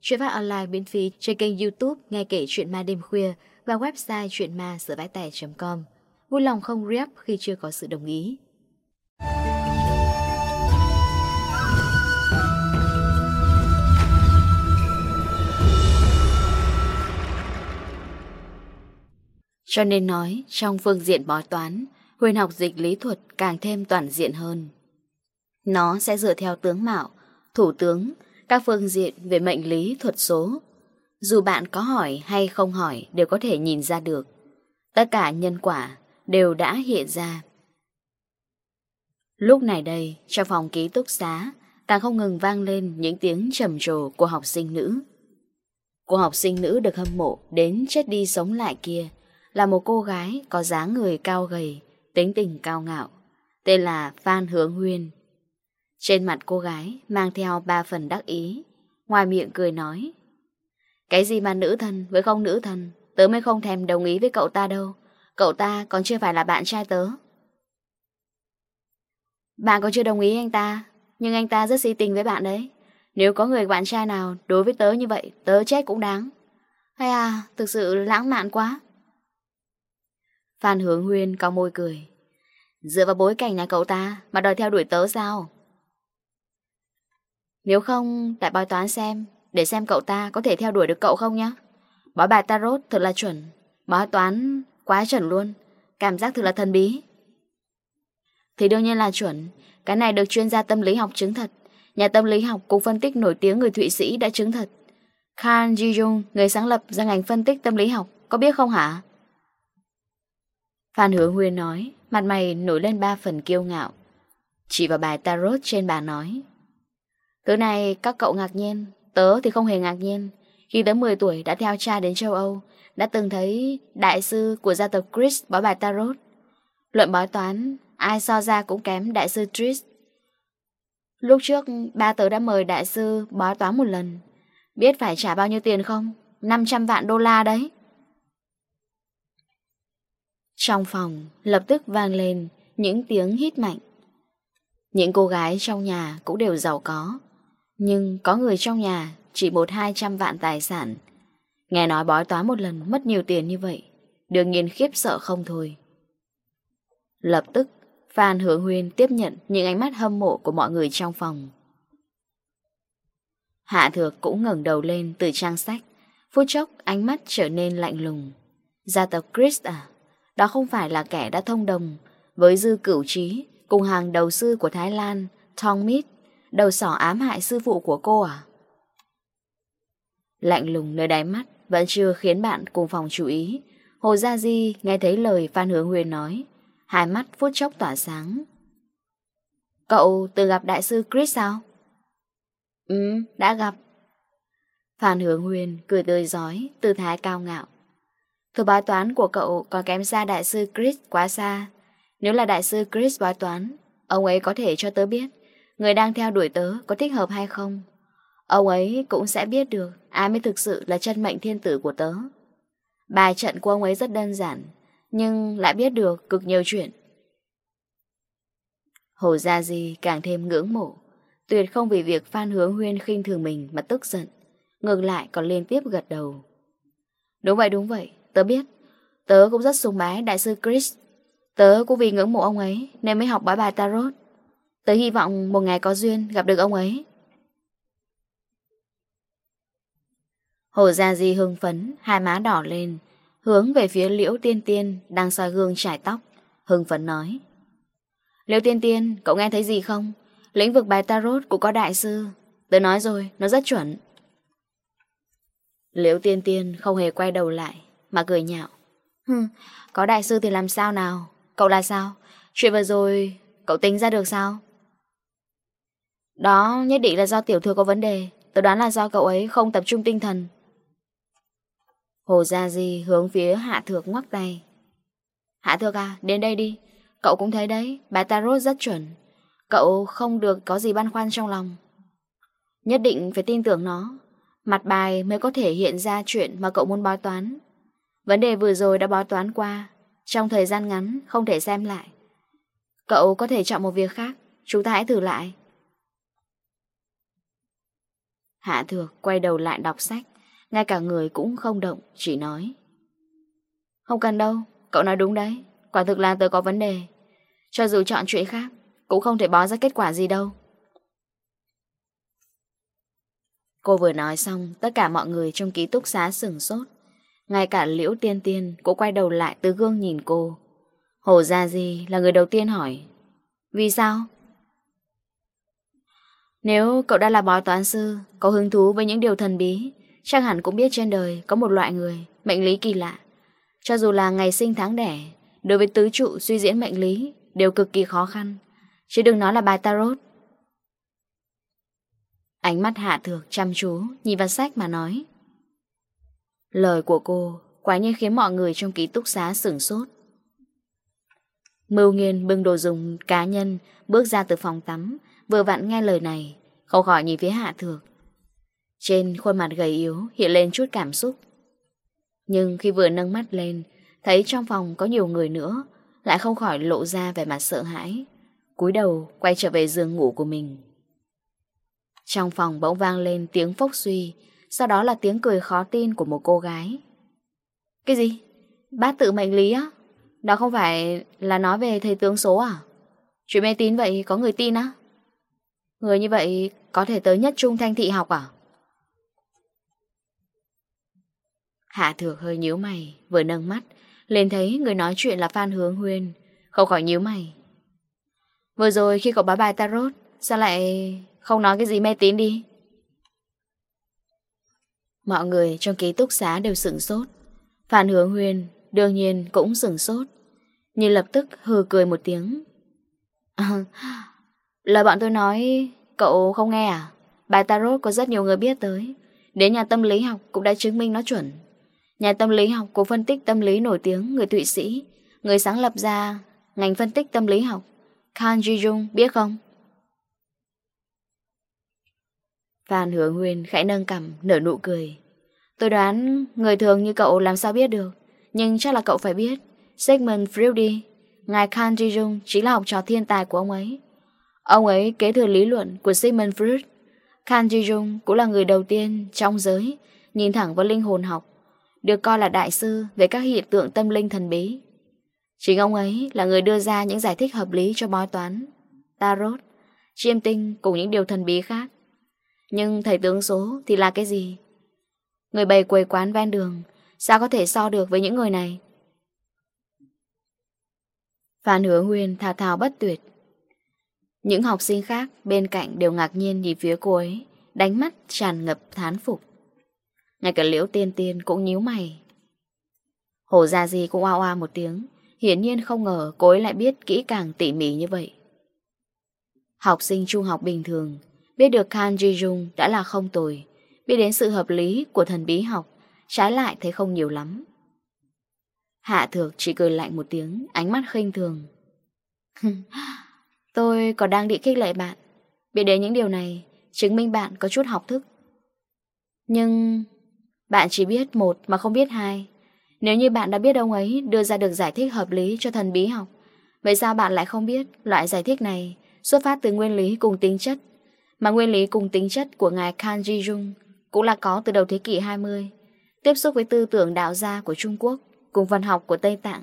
Chuyện phát online miễn phí trên kênh youtube Nghe kể chuyện ma đêm khuya Và website chuyenma com Vui lòng không rep khi chưa có sự đồng ý Cho nên nói, trong phương diện bói toán, huyền học dịch lý thuật càng thêm toàn diện hơn. Nó sẽ dựa theo tướng mạo, thủ tướng, các phương diện về mệnh lý thuật số. Dù bạn có hỏi hay không hỏi đều có thể nhìn ra được. Tất cả nhân quả đều đã hiện ra. Lúc này đây, trong phòng ký túc xá, càng không ngừng vang lên những tiếng trầm trồ của học sinh nữ. Cô học sinh nữ được hâm mộ đến chết đi sống lại kia là một cô gái có dáng người cao gầy, tính tình cao ngạo, tên là Phan Hướng Huyên. Trên mặt cô gái mang theo ba phần đắc ý, ngoài miệng cười nói. Cái gì mà nữ thần với không nữ thần, tớ mới không thèm đồng ý với cậu ta đâu. Cậu ta còn chưa phải là bạn trai tớ. Bạn còn chưa đồng ý anh ta, nhưng anh ta rất si tình với bạn đấy. Nếu có người bạn trai nào đối với tớ như vậy, tớ chết cũng đáng. Hay à, thực sự lãng mạn quá. Phan Hướng Huyên có môi cười. Dựa vào bối cảnh nhà cậu ta mà đòi theo đuổi tớ sao? Nếu không, tại bói toán xem, để xem cậu ta có thể theo đuổi được cậu không nhé. Bói bài tarot thật là chuẩn, bói toán quá chuẩn luôn, cảm giác thật là thần bí. Thì đương nhiên là chuẩn, cái này được chuyên gia tâm lý học chứng thật. Nhà tâm lý học cùng phân tích nổi tiếng người Thụy Sĩ đã chứng thật. Khan Ji-jung, người sáng lập ra ngành phân tích tâm lý học, có biết không hả? Phan Hứa Huyên nói, mặt mày nổi lên ba phần kiêu ngạo. Chỉ vào bài tarot trên bà nói. Thứ này các cậu ngạc nhiên. Tớ thì không hề ngạc nhiên. Khi tớ 10 tuổi đã theo cha đến châu Âu, Đã từng thấy đại sư của gia tộc Chris bói bài Tarot. Luận bói toán, Ai so ra cũng kém đại sư Chris Lúc trước, ba tớ đã mời đại sư bói toán một lần. Biết phải trả bao nhiêu tiền không? 500 vạn đô la đấy. Trong phòng, lập tức vang lên những tiếng hít mạnh. Những cô gái trong nhà cũng đều giàu có. Nhưng có người trong nhà chỉ một hai trăm vạn tài sản. Nghe nói bói toán một lần mất nhiều tiền như vậy. Đương nhiên khiếp sợ không thôi. Lập tức, Phan hướng Huyên tiếp nhận những ánh mắt hâm mộ của mọi người trong phòng. Hạ Thược cũng ngẩng đầu lên từ trang sách. Phút chốc ánh mắt trở nên lạnh lùng. Gia tộc Chris à? Đó không phải là kẻ đã thông đồng với dư cửu trí cùng hàng đầu sư của Thái Lan, Thong Mít Đầu sỏ ám hại sư phụ của cô à? Lạnh lùng nơi đáy mắt vẫn chưa khiến bạn cùng phòng chú ý. Hồ Gia Di nghe thấy lời Phan Hướng Huyền nói. Hai mắt phút chốc tỏa sáng. Cậu từng gặp đại sư Chris sao? Ừ, đã gặp. Phan Hướng Huyền cười tươi giói, tư thái cao ngạo. Thứ bài toán của cậu có kém xa đại sư Chris quá xa. Nếu là đại sư Chris bài toán, ông ấy có thể cho tớ biết. Người đang theo đuổi tớ có thích hợp hay không? Ông ấy cũng sẽ biết được Ai mới thực sự là chân mệnh thiên tử của tớ. Bài trận của ông ấy rất đơn giản, Nhưng lại biết được cực nhiều chuyện. Hồ Gia Di càng thêm ngưỡng mộ, Tuyệt không vì việc Phan Hướng Huyên khinh thường mình mà tức giận, Ngược lại còn liên tiếp gật đầu. Đúng vậy đúng vậy, Tớ biết. Tớ cũng rất sùng bái đại sư Chris. Tớ cũng vì ngưỡng mộ ông ấy Nên mới học bài bài Tarot. Tớ hy vọng một ngày có duyên gặp được ông ấy. Hồ Gia Di hưng phấn Hai má đỏ lên Hướng về phía Liễu Tiên Tiên Đang soi gương trải tóc Hưng phấn nói. Liễu Tiên Tiên cậu nghe thấy gì không? Lĩnh vực bài tarot cũng có đại sư. Tớ nói rồi nó rất chuẩn. Liễu Tiên Tiên không hề quay đầu lại Mà cười nhạo. Hừm, Có đại sư thì làm sao nào? Cậu là sao? Chuyện vừa rồi cậu tính ra được sao? Đó, nhất định là do tiểu thư có vấn đề. Tôi đoán là do cậu ấy không tập trung tinh thần. Hồ Gia Di hướng phía Hạ Thược ngoắc tay. Hạ Thược à đến đây đi. Cậu cũng thấy đấy Bà Tarot rất chuẩn. Cậu không được có gì băn khoăn trong lòng. Nhất định phải tin tưởng nó. Mặt bài mới có thể hiện ra chuyện mà cậu muốn bói toán. Vấn đề vừa rồi đã bói toán qua. Trong thời gian ngắn, không thể xem lại. Cậu có thể chọn một việc khác. Chúng ta hãy thử lại. Hạ Thược quay đầu lại đọc sách, ngay cả người cũng không động, chỉ nói. Không cần đâu, cậu nói đúng đấy, quả thực là tớ có vấn đề. Cho dù chọn chuyện khác, cũng không thể bó ra kết quả gì đâu. Cô vừa nói xong, tất cả mọi người trong ký túc xá sửng sốt. Ngay cả Liễu Tiên Tiên cũng quay đầu lại từ gương nhìn cô. Hồ Gia Di là người đầu tiên hỏi. Vì sao? Nếu cậu đã là bói toán sư, có hứng thú với những điều thần bí, chắc hẳn cũng biết trên đời có một loại người, mệnh lý kỳ lạ. Cho dù là ngày sinh tháng đẻ, đối với tứ trụ suy diễn mệnh lý đều cực kỳ khó khăn. Chứ đừng nói là bài tarot. Ánh mắt hạ thược chăm chú, nhìn vào sách mà nói. Lời của cô quả nhiên khiến mọi người trong ký túc xá sửng sốt. Mưu nghiên bưng đồ dùng cá nhân bước ra từ phòng tắm, Vừa vặn nghe lời này Không khỏi nhìn phía hạ thược Trên khuôn mặt gầy yếu hiện lên chút cảm xúc Nhưng khi vừa nâng mắt lên, Thấy trong phòng có nhiều người nữa, Lại không khỏi lộ ra vẻ mặt sợ hãi, cúi đầu quay trở về giường ngủ của mình Trong phòng bỗng vang lên tiếng phốc suy, Sau đó là tiếng cười khó tin của một cô gái Cái gì? Bác tự mệnh lý á? Đó không phải là nói về thầy tướng số à? Chuyện mê tín vậy có người tin á? Người như vậy có thể tới nhất trung thanh thị học à? Hạ thược hơi nhíu mày, vừa nâng mắt, lên thấy người nói chuyện là Phan Hướng Huyên, không khỏi nhíu mày. Vừa rồi khi cậu bá bài tarot, sao lại không nói cái gì mê tín đi? Mọi người trong ký túc xá đều sửng sốt. Phan Hướng Huyên đương nhiên cũng sửng sốt. Nhưng lập tức hừ cười một tiếng. À, Lời bọn tôi nói, Cậu không nghe à? Bài tarot có rất nhiều người biết tới. Đến nhà tâm lý học cũng đã chứng minh nó chuẩn. Nhà tâm lý học của phân tích tâm lý nổi tiếng Người Thụy Sĩ. Người sáng lập ra ngành phân tích tâm lý học. Khan Ji Jung biết không? Phan Hứa Nguyên khẽ nâng cằm, Nở nụ cười. Tôi đoán người thường như cậu làm sao biết được, Nhưng chắc là cậu phải biết. Sigmund Freud Ngài Khan Ji Jung chính là học trò thiên tài của ông ấy. Ông ấy kế thừa lý luận của Sigmund Freud. Khan Ji-jung cũng là người đầu tiên trong giới nhìn thẳng vào linh hồn học, được coi là đại sư về các hiện tượng tâm linh thần bí. Chính ông ấy là người đưa ra những giải thích hợp lý cho bói toán, tarot, chiêm tinh cùng những điều thần bí khác. Nhưng thầy tướng số thì là cái gì? Người bày quầy quán ven đường sao có thể so được với những người này? Phan Hứa Nguyên thà thào bất tuyệt những học sinh khác bên cạnh đều ngạc nhiên nhìn phía cô ấy, đánh mắt tràn ngập thán phục. Ngay cả liễu tiên tiên cũng nhíu mày. Hồ Gia Di cũng oa oa một tiếng, hiển nhiên không ngờ cô ấy lại biết kỹ càng tỉ mỉ như vậy. Học sinh trung học bình thường, biết được Khan Ji Jung đã là không tồi, biết đến sự hợp lý của thần bí học, trái lại thấy không nhiều lắm. Hạ thược chỉ cười lạnh một tiếng, ánh mắt khinh thường. Tôi còn đang định khích lệ bạn. Biết đến những điều này, Chứng minh bạn có chút học thức. Nhưng Bạn chỉ biết một mà không biết hai. Nếu như bạn đã biết ông ấy đưa ra được giải thích hợp lý cho thần bí học, Vậy sao bạn lại không biết loại giải thích này xuất phát từ nguyên lý cùng tính chất? Mà nguyên lý cùng tính chất của ngài Kang Ji-jung Cũng là có từ đầu thế kỷ 20 Tiếp xúc với tư tưởng đạo gia của Trung Quốc Cùng văn học của Tây Tạng,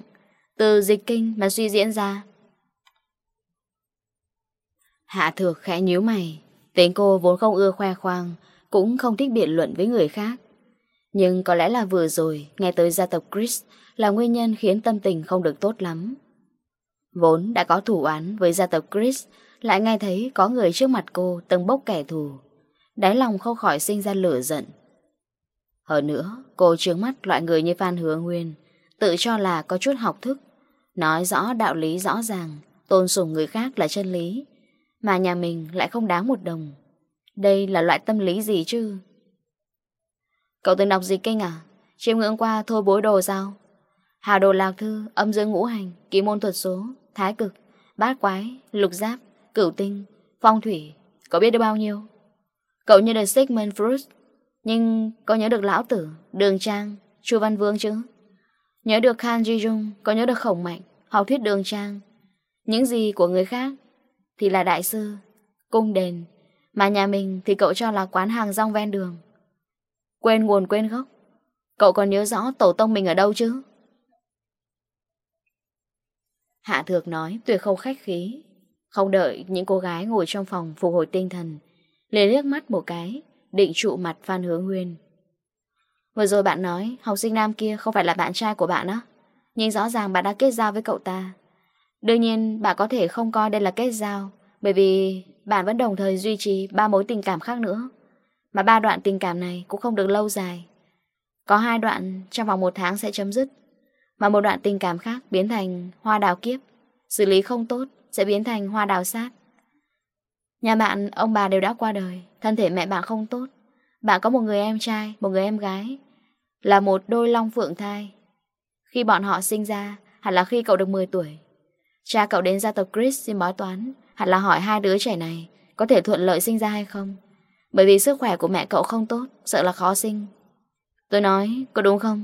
Từ dịch kinh mà suy diễn ra. Hạ thược khẽ nhíu mày. Tính cô vốn không ưa khoe khoang, Cũng không thích biện luận với người khác. Nhưng có lẽ là vừa rồi, Nghe tới gia tộc Chris Là nguyên nhân khiến tâm tình không được tốt lắm. Vốn đã có thủ án với gia tộc Chris, Lại nghe thấy có người trước mặt cô Từng bốc kẻ thù. Đáy lòng không khỏi sinh ra lửa giận. Hơn nữa, cô trướng mắt Loại người như Phan Hứa Nguyên, Tự cho là có chút học thức. Nói rõ đạo lý rõ ràng, Tôn sùng người khác là chân lý. Mà nhà mình lại không đáng một đồng. Đây là loại tâm lý gì chứ? Cậu từng đọc gì kinh à? Chiêm ngưỡng qua thôi bối đồ sao? Hà đồ lạc thư, Âm dương ngũ hành Ký môn thuật số, Thái cực, Bát quái, Lục giáp, Cửu tinh, Phong thủy, Cậu biết được bao nhiêu? Cậu như được Sigmund Freud, Nhưng có nhớ được Lão Tử, Đường Trang, Chu Văn Vương chứ? Nhớ được Khan Ji Jung, Có nhớ được Khổng Mạnh, Học thuyết Đường Trang. Những gì của người khác thì là đại sư, cung đền, mà nhà mình thì cậu cho là quán hàng rong ven đường. Quên nguồn quên gốc, cậu còn nhớ rõ tổ tông mình ở đâu chứ? Hạ thược nói tuyệt không khách khí, không đợi những cô gái ngồi trong phòng phục hồi tinh thần, liền liếc mắt một cái, định trụ mặt Phan Hướng Huyên. Vừa rồi bạn nói học sinh nam kia không phải là bạn trai của bạn á, nhưng rõ ràng bạn đã kết giao với cậu ta. Đương nhiên bạn có thể không coi đây là kết giao Bởi vì bạn vẫn đồng thời duy trì ba mối tình cảm khác nữa. Mà ba đoạn tình cảm này cũng không được lâu dài. Có hai đoạn trong vòng một tháng sẽ chấm dứt Mà một đoạn tình cảm khác biến thành hoa đào kiếp. Xử lý không tốt sẽ biến thành hoa đào sát. Nhà bạn, ông bà đều đã qua đời Thân thể mẹ bạn không tốt. Bạn có một người em trai, một người em gái Là một đôi long phượng thai. Khi bọn họ sinh ra Hẳn là khi cậu được 10 tuổi. Cha cậu đến gia tộc Chris xin bói toán Hẳn là hỏi hai đứa trẻ này Có thể thuận lợi sinh ra hay không. Bởi vì sức khỏe của mẹ cậu không tốt Sợ là khó sinh. Tôi nói có đúng không?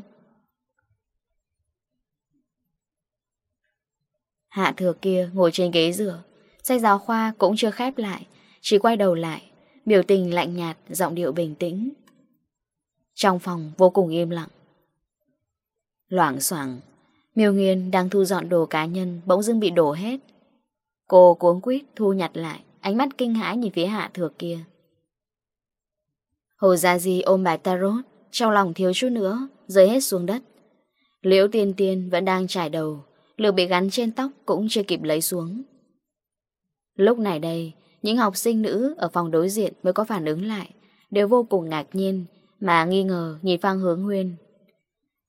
Hạ thừa kia ngồi trên ghế rửa Sách giáo khoa cũng chưa khép lại Chỉ quay đầu lại Biểu tình lạnh nhạt, giọng điệu bình tĩnh. Trong phòng vô cùng im lặng. Loảng soảng Miêu Nghiên đang thu dọn đồ cá nhân bỗng dưng bị đổ hết. Cô cuống quýt thu nhặt lại, ánh mắt kinh hãi nhìn phía hạ thược kia. Hồ Gia Di ôm bài tarot, trong lòng thiếu chút nữa, rơi hết xuống đất. Liễu tiên tiên vẫn đang trải đầu, lược bị gắn trên tóc cũng chưa kịp lấy xuống. Lúc này đây, những học sinh nữ ở phòng đối diện mới có phản ứng lại, đều vô cùng ngạc nhiên, mà nghi ngờ nhìn Phan Hướng Huyên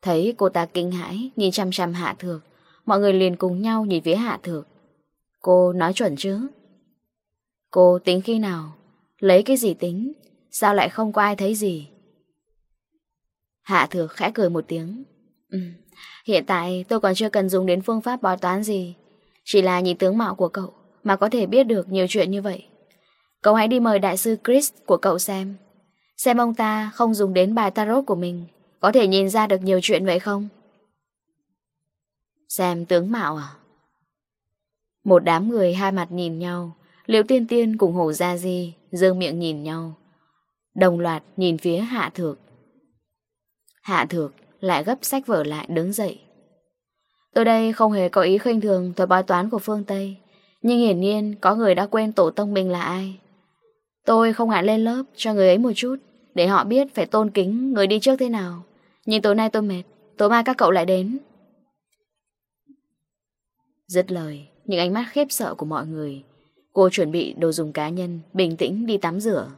Thấy cô ta kinh hãi Nhìn chăm chăm Hạ Thược. Mọi người liền cùng nhau nhìn phía Hạ Thược. Cô nói chuẩn chứ? Cô tính khi nào? Lấy cái gì tính? Sao lại không có ai thấy gì? Hạ Thược khẽ cười một tiếng. Ừ, Hiện tại tôi còn chưa cần dùng đến phương pháp bói toán gì. Chỉ là nhìn tướng mạo của cậu Mà có thể biết được nhiều chuyện như vậy. Cậu hãy đi mời đại sư Chris của cậu xem. Xem ông ta không dùng đến bài tarot của mình. Có thể nhìn ra được nhiều chuyện vậy không? Xem tướng mạo à? Một đám người hai mặt nhìn nhau. Liệu tiên tiên cùng hồ gia di Dương miệng nhìn nhau. Đồng loạt nhìn phía hạ thược. Hạ thược lại gấp sách vở lại đứng dậy. Tôi đây không hề có ý khinh thường Thuật bói toán của phương Tây, Nhưng hiển nhiên có người đã quên tổ tông mình là ai. Tôi không ngại lên lớp cho người ấy một chút, Để họ biết phải tôn kính người đi trước thế nào nhìn tối nay tôi mệt. Tối mai các cậu lại đến. Dứt lời, Những ánh mắt khiếp sợ của mọi người. Cô chuẩn bị đồ dùng cá nhân, Bình tĩnh đi tắm rửa.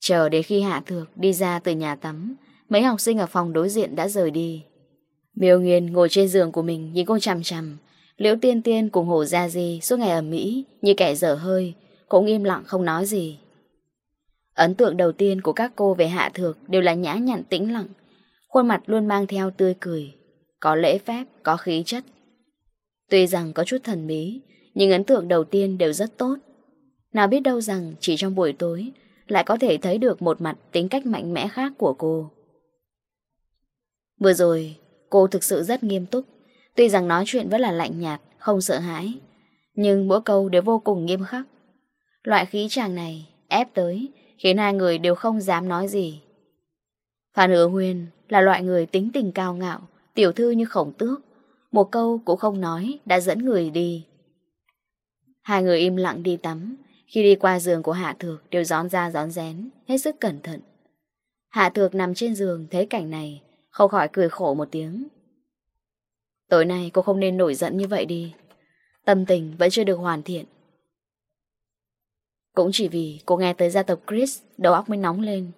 Chờ đến khi Hạ Thược đi ra từ nhà tắm, Mấy học sinh ở phòng đối diện đã rời đi. Miêu Nguyên ngồi trên giường của mình Nhìn cô chằm chằm. Liễu Tiên Tiên cùng Hồ Gia Di suốt ngày ở Mỹ, Như kẻ dở hơi, Cũng im lặng không nói gì. Ấn tượng đầu tiên của các cô về Hạ Thược đều là nhã nhặn tĩnh lặng, khuôn mặt luôn mang theo tươi cười, có lễ phép, có khí chất. Tuy rằng có chút thần bí, nhưng ấn tượng đầu tiên đều rất tốt. Nào biết đâu rằng chỉ trong buổi tối lại có thể thấy được một mặt tính cách mạnh mẽ khác của cô. Vừa rồi, cô thực sự rất nghiêm túc, tuy rằng nói chuyện vẫn là lạnh nhạt, không sợ hãi, nhưng mỗi câu đều vô cùng nghiêm khắc. Loại khí chàng này ép tới khiến hai người đều không dám nói gì. Phan Hứa Nguyên là loại người tính tình cao ngạo, tiểu thư như khổng tước, một câu cũng không nói đã dẫn người đi. Hai người im lặng đi tắm, khi đi qua giường của Hạ Thược đều gión ra gión rén, hết sức cẩn thận. Hạ Thược nằm trên giường thấy cảnh này, không khỏi cười khổ một tiếng. Tối nay cô không nên nổi giận như vậy đi. Tâm tình vẫn chưa được hoàn thiện, cũng chỉ vì cô nghe tới gia tộc Chris, Đầu óc mới nóng lên.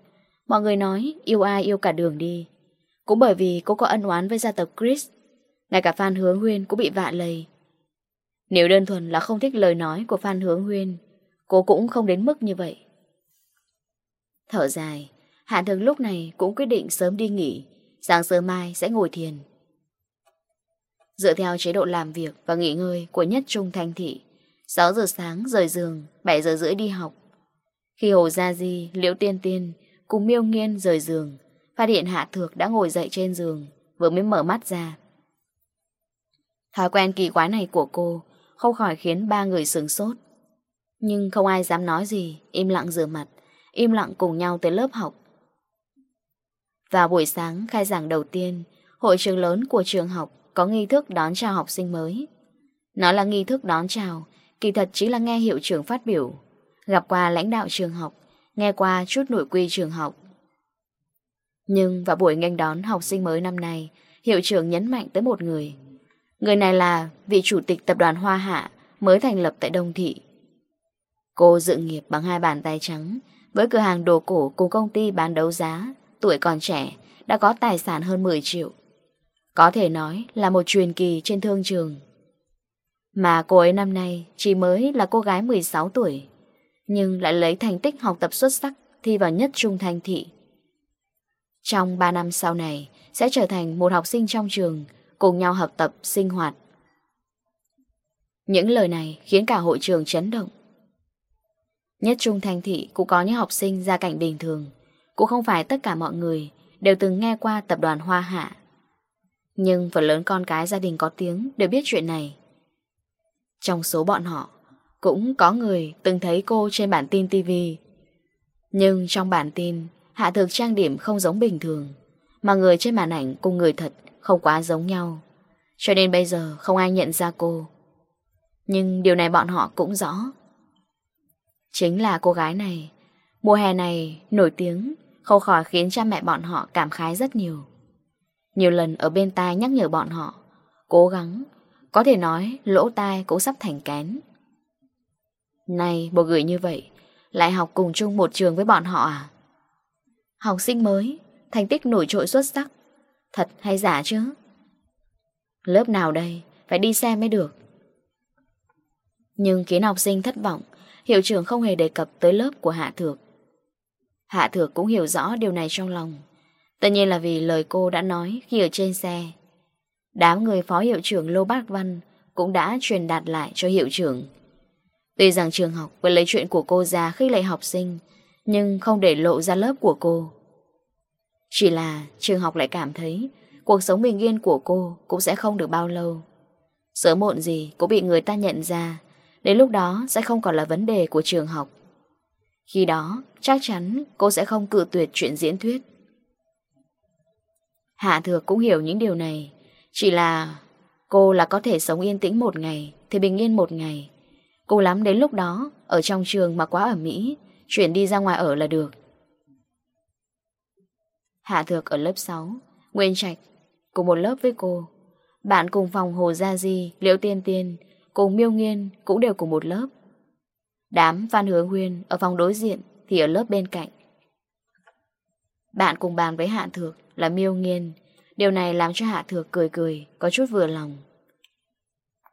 Mọi người nói, yêu ai yêu cả đường đi. Cũng bởi vì cô có ân oán với gia tộc Chris, Ngay cả fan Hướng Huyên cũng bị vạ lầy. Nếu đơn thuần là không thích lời nói của fan Hướng Huyên, Cô cũng không đến mức như vậy. Thở dài, Hạ thường lúc này cũng quyết định sớm đi nghỉ, Sáng sớm mai sẽ ngồi thiền. Dựa theo chế độ làm việc và nghỉ ngơi của nhất trung thanh thị 6 giờ sáng rời giường, 7 giờ rưỡi đi học. Khi Hồ Gia Di, Liễu Tiên Tiên cùng Miêu Nghiên rời giường, phát hiện Hạ Thược đã ngồi dậy trên giường, vừa mới mở mắt ra. Thói quen kỳ quái này của cô không khỏi khiến ba người sướng sốt. Nhưng không ai dám nói gì, im lặng rửa mặt, im lặng cùng nhau tới lớp học. Vào buổi sáng khai giảng đầu tiên, hội trường lớn của trường học có nghi thức đón chào học sinh mới. Nó là nghi thức đón chào, Kỳ thật chính là nghe hiệu trưởng phát biểu. Gặp qua lãnh đạo trường học, Nghe qua chút nội quy trường học. Nhưng vào buổi nghênh đón học sinh mới năm nay, Hiệu trưởng nhấn mạnh tới một người. Người này là vị chủ tịch tập đoàn Hoa Hạ Mới thành lập tại Đông Thị. Cô dự nghiệp bằng hai bàn tay trắng, Với cửa hàng đồ cổ cùng công ty bán đấu giá, Tuổi còn trẻ, Đã có tài sản hơn 10 triệu. Có thể nói là một truyền kỳ trên thương trường. Mà cô ấy năm nay chỉ mới là cô gái 16 tuổi, nhưng lại lấy thành tích học tập xuất sắc thi vào nhất trung thanh thị. Trong 3 năm sau này, sẽ trở thành một học sinh trong trường, cùng nhau học tập, sinh hoạt. Những lời này khiến cả hội trường chấn động. Nhất trung thanh thị cũng có những học sinh gia cảnh bình thường, cũng không phải tất cả mọi người đều từng nghe qua tập đoàn Hoa Hạ. Nhưng phần lớn con cái gia đình có tiếng đều biết chuyện này. Trong số bọn họ, cũng có người từng thấy cô trên bản tin TV. Nhưng trong bản tin, Hạ Thực trang điểm không giống bình thường, mà người trên màn ảnh cùng người thật không quá giống nhau. Cho nên bây giờ không ai nhận ra cô. Nhưng điều này bọn họ cũng rõ. Chính là cô gái này, mùa hè này nổi tiếng, không khỏi khiến cha mẹ bọn họ cảm khái rất nhiều. Nhiều lần ở bên tai nhắc nhở bọn họ, cố gắng có thể nói, lỗ tai cũng sắp thành kén. Này bộ gửi như vậy, Lại học cùng chung một trường với bọn họ à? Học sinh mới, Thành tích nổi trội xuất sắc. Thật hay giả chứ? Lớp nào đây, Phải đi xem mới được. Nhưng khiến học sinh thất vọng, Hiệu trưởng không hề đề cập tới lớp của Hạ Thược. Hạ Thược cũng hiểu rõ điều này trong lòng. Tất nhiên là vì lời cô đã nói khi ở trên xe. Đám người phó hiệu trưởng Lô Bác Văn cũng đã truyền đạt lại cho hiệu trưởng. Tuy rằng trường học vẫn lấy chuyện của cô ra khi lệ học sinh, nhưng không để lộ ra lớp của cô. Chỉ là trường học lại cảm thấy cuộc sống bình yên của cô cũng sẽ không được bao lâu. Sớm muộn gì cũng bị người ta nhận ra, đến lúc đó sẽ không còn là vấn đề của trường học. Khi đó, chắc chắn cô sẽ không cự tuyệt chuyện diễn thuyết. Hạ Thược cũng hiểu những điều này, chỉ là cô là có thể sống yên tĩnh một ngày Thì bình yên một ngày. Cô lắm đến lúc đó Ở trong trường mà quá ở Mỹ Chuyển đi ra ngoài ở là được. Hạ Thược ở lớp 6 Nguyên Trạch Cùng một lớp với cô. Bạn cùng phòng Hồ Gia Di, Liễu Tiên Tiên Cùng Miêu Nghiên cũng đều cùng một lớp. Đám Phan Hứa Huyên Ở phòng đối diện thì ở lớp bên cạnh. Bạn cùng bàn với Hạ Thược là Miêu Nghiên Điều này làm cho Hạ Thược cười cười, có chút vừa lòng.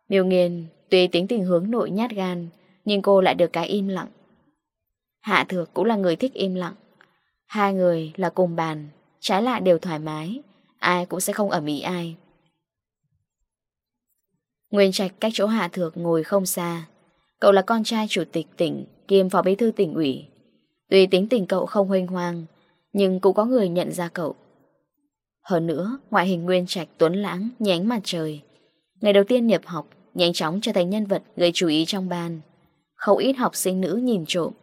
Miêu nghiền, tuy tính tình hướng nội nhát gan, nhưng cô lại được cái im lặng. Hạ Thược cũng là người thích im lặng. Hai người là cùng bàn, trái lại đều thoải mái, ai cũng sẽ không ẩm ý ai. Nguyên Trạch cách chỗ Hạ Thược ngồi không xa. Cậu là con trai chủ tịch tỉnh, kiêm phó bí thư tỉnh ủy. Tuy tính tình cậu không huynh hoang, nhưng cũng có người nhận ra cậu. Hơn nữa, ngoại hình Nguyên Trạch tuấn lãng, nhánh mặt trời. Ngày đầu tiên nhập học, nhanh chóng trở thành nhân vật gây chú ý trong ban. Không ít học sinh nữ nhìn trộm.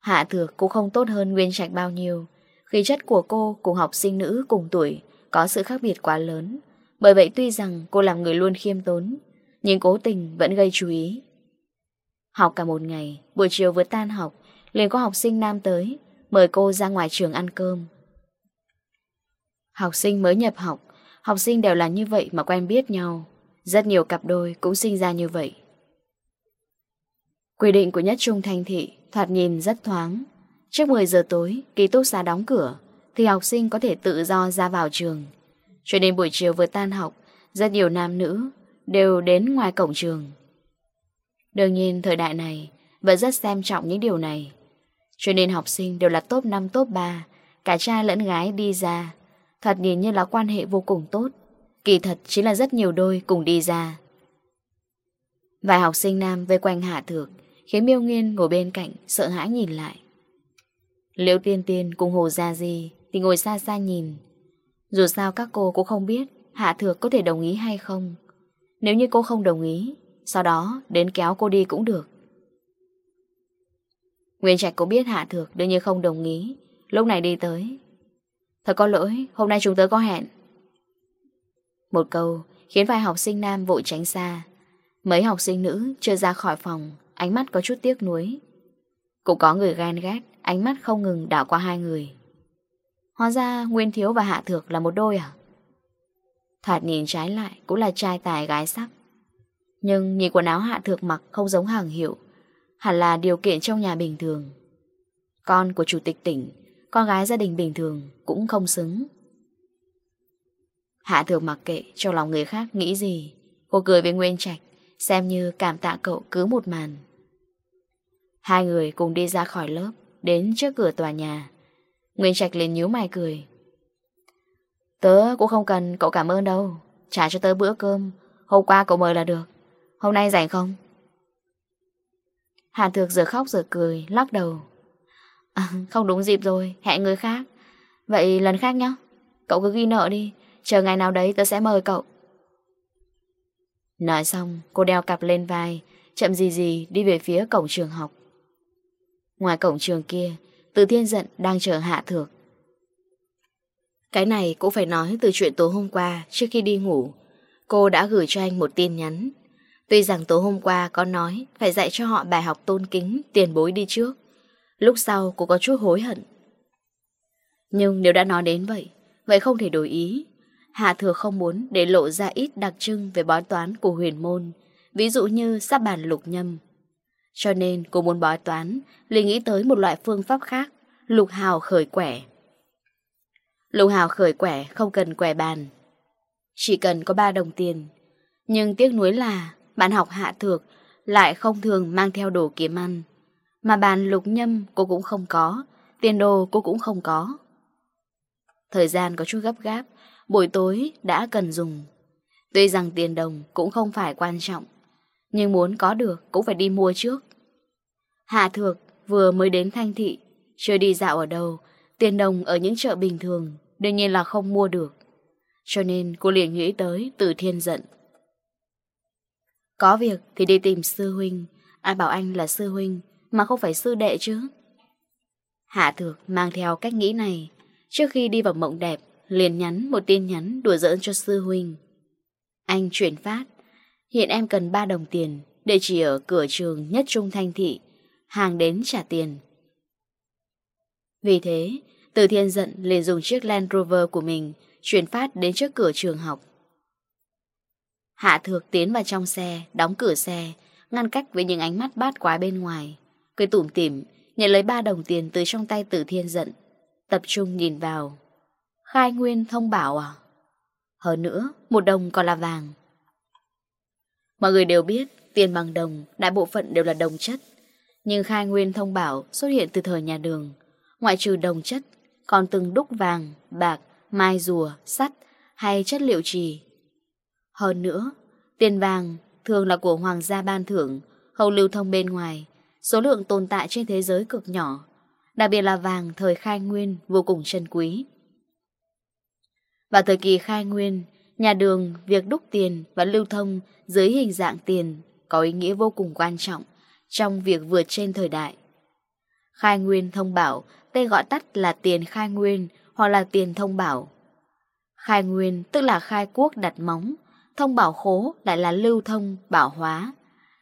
Hạ Thược cũng không tốt hơn Nguyên Trạch bao nhiêu. Khí chất của cô cùng học sinh nữ cùng tuổi có sự khác biệt quá lớn. Bởi vậy tuy rằng cô làm người luôn khiêm tốn, nhưng cố tình vẫn gây chú ý. Học cả một ngày, buổi chiều vừa tan học, liền có học sinh nam tới, mời cô ra ngoài trường ăn cơm. Học sinh mới nhập học, học sinh đều là như vậy mà quen biết nhau. Rất nhiều cặp đôi cũng sinh ra như vậy. Quy định của nhất trung thành thị thoạt nhìn rất thoáng. Trước 10 giờ tối, ký túc xá đóng cửa, thì học sinh có thể tự do ra vào trường. Cho đến buổi chiều vừa tan học, rất nhiều nam nữ đều đến ngoài cổng trường. Đương nhiên thời đại này vẫn rất xem trọng những điều này. Cho nên học sinh đều là top 5 top 3, cả trai lẫn gái đi ra Thật nhìn như là quan hệ vô cùng tốt. Kỳ thật chính là rất nhiều đôi cùng đi ra. Vài học sinh nam về quanh Hạ Thược, Khiến miêu nghiên ngồi bên cạnh, Sợ hãi nhìn lại. Liễu Tiên Tiên cùng Hồ Gia Di Thì ngồi xa xa nhìn. Dù sao các cô cũng không biết Hạ Thược có thể đồng ý hay không. Nếu như cô không đồng ý, Sau đó đến kéo cô đi cũng được. Nguyên Trạch cũng biết Hạ Thược đương nhiên không đồng ý. Lúc này đi tới Thật có lỗi, hôm nay chúng tớ có hẹn. Một câu khiến vài học sinh nam vội tránh xa. Mấy học sinh nữ chưa ra khỏi phòng, ánh mắt có chút tiếc nuối. Cũng có người ghen ghét, ánh mắt không ngừng đảo qua hai người. Hóa ra Nguyên Thiếu và Hạ Thược là một đôi à? Thoạt nhìn trái lại cũng là trai tài gái sắc. Nhưng nhìn quần áo Hạ Thược mặc không giống hàng hiệu, hẳn là điều kiện trong nhà bình thường. Con của chủ tịch tỉnh con gái gia đình bình thường cũng không xứng. Hạ thường mặc kệ cho lòng người khác nghĩ gì. Cô cười với Nguyên Trạch, Xem như cảm tạ cậu cứ một màn. Hai người cùng đi ra khỏi lớp, Đến trước cửa tòa nhà. Nguyên Trạch liền nhíu mày cười. Tớ cũng không cần cậu cảm ơn đâu. Trả cho tớ bữa cơm. Hôm qua cậu mời là được. Hôm nay rảnh không? hạ Thược giờ khóc giờ cười, Lắc đầu à, Không đúng dịp rồi Hẹn người khác. Vậy lần khác nhá. Cậu cứ ghi nợ đi Chờ ngày nào đấy tớ sẽ mời cậu. Nói xong cô đeo cặp lên vai Chậm gì gì đi về phía cổng trường học. Ngoài cổng trường kia Từ thiên giận đang chờ hạ thược. Cái này cũng phải nói từ chuyện tối hôm qua Trước khi đi ngủ. Cô đã gửi cho anh một tin nhắn. Tuy rằng tối hôm qua có nói Phải dạy cho họ bài học tôn kính Tiền bối đi trước Lúc sau cô có chút hối hận. Nhưng nếu đã nói đến vậy Vậy không thể đổi ý. Hạ thừa không muốn để lộ ra ít đặc trưng Về bói toán của huyền môn, Ví dụ như sắp bàn lục nhâm. Cho nên cô muốn bói toán, liền nghĩ tới một loại phương pháp khác, Lục hào khởi quẻ. Lục hào khởi quẻ không cần quẻ bàn, Chỉ cần có 3 đồng tiền. Nhưng tiếc nuối là Bạn học hạ thược lại không thường mang theo đồ kiếm ăn. Mà bàn lục nhâm cô cũng không có, Tiền đồ cô cũng không có. Thời gian có chút gấp gáp, Buổi tối đã cần dùng. Tuy rằng tiền đồng cũng không phải quan trọng, Nhưng muốn có được cũng phải đi mua trước. Hạ Thược vừa mới đến Thanh Thị, Chưa đi dạo ở đâu, Tiền đồng ở những chợ bình thường Đương nhiên là không mua được. Cho nên cô liền nghĩ tới từ thiên giận Có việc thì đi tìm sư huynh, Ai bảo anh là sư huynh mà không phải sư đệ chứ. Hạ thược mang theo cách nghĩ này, trước khi đi vào mộng đẹp, liền nhắn một tin nhắn đùa giỡn cho sư huynh. Anh chuyển phát, hiện em cần 3 đồng tiền, để chỉ ở cửa trường nhất trung thanh thị, hàng đến trả tiền. Vì thế, từ thiên Dận liền dùng chiếc Land Rover của mình chuyển phát đến trước cửa trường học. Hạ thược tiến vào trong xe, đóng cửa xe, ngăn cách với những ánh mắt bát quái bên ngoài. Cười tủm tỉm Nhận lấy ba đồng tiền từ trong tay tử thiên giận. Tập trung nhìn vào. Khai nguyên thông bảo à? Hơn nữa một đồng còn là vàng. Mọi người đều biết Tiền bằng đồng đại bộ phận đều là đồng chất. Nhưng khai nguyên thông bảo Xuất hiện từ thời nhà đường. Ngoại trừ đồng chất Còn từng đúc vàng, bạc, mai rùa, sắt Hay chất liệu trì. Hơn nữa Tiền vàng thường là của hoàng gia ban thưởng Hầu lưu thông bên ngoài số lượng tồn tại trên thế giới cực nhỏ, đặc biệt là vàng thời khai nguyên vô cùng trân quý. Vào thời kỳ khai nguyên, nhà đường, việc đúc tiền và lưu thông dưới hình dạng tiền có ý nghĩa vô cùng quan trọng trong việc vượt trên thời đại. Khai nguyên thông bảo, tên gọi tắt là tiền khai nguyên hoặc là tiền thông bảo. Khai nguyên tức là khai quốc đặt móng, thông bảo khố lại là lưu thông, bảo hóa.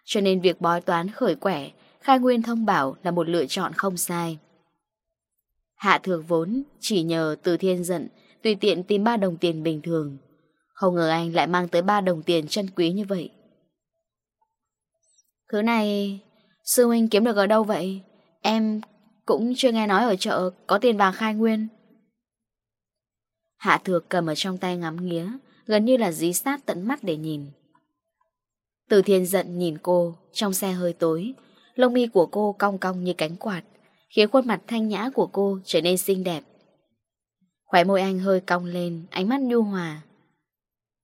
Cho nên việc bói toán khởi quẻ khai nguyên thông bảo là một lựa chọn không sai. Hạ thược vốn chỉ nhờ từ thiên giận tùy tiện tìm ba đồng tiền bình thường. Không ngờ anh lại mang tới ba đồng tiền chân quý như vậy. Thứ này, sư huynh kiếm được ở đâu vậy? Em cũng chưa nghe nói ở chợ có tiền vàng khai nguyên. Hạ thược cầm ở trong tay ngắm nghía, gần như là dí sát tận mắt để nhìn. Từ thiên giận nhìn cô, trong xe hơi tối, Lông mi của cô cong cong như cánh quạt Khiến khuôn mặt thanh nhã của cô trở nên xinh đẹp. Khỏe môi anh hơi cong lên Ánh mắt nhu hòa.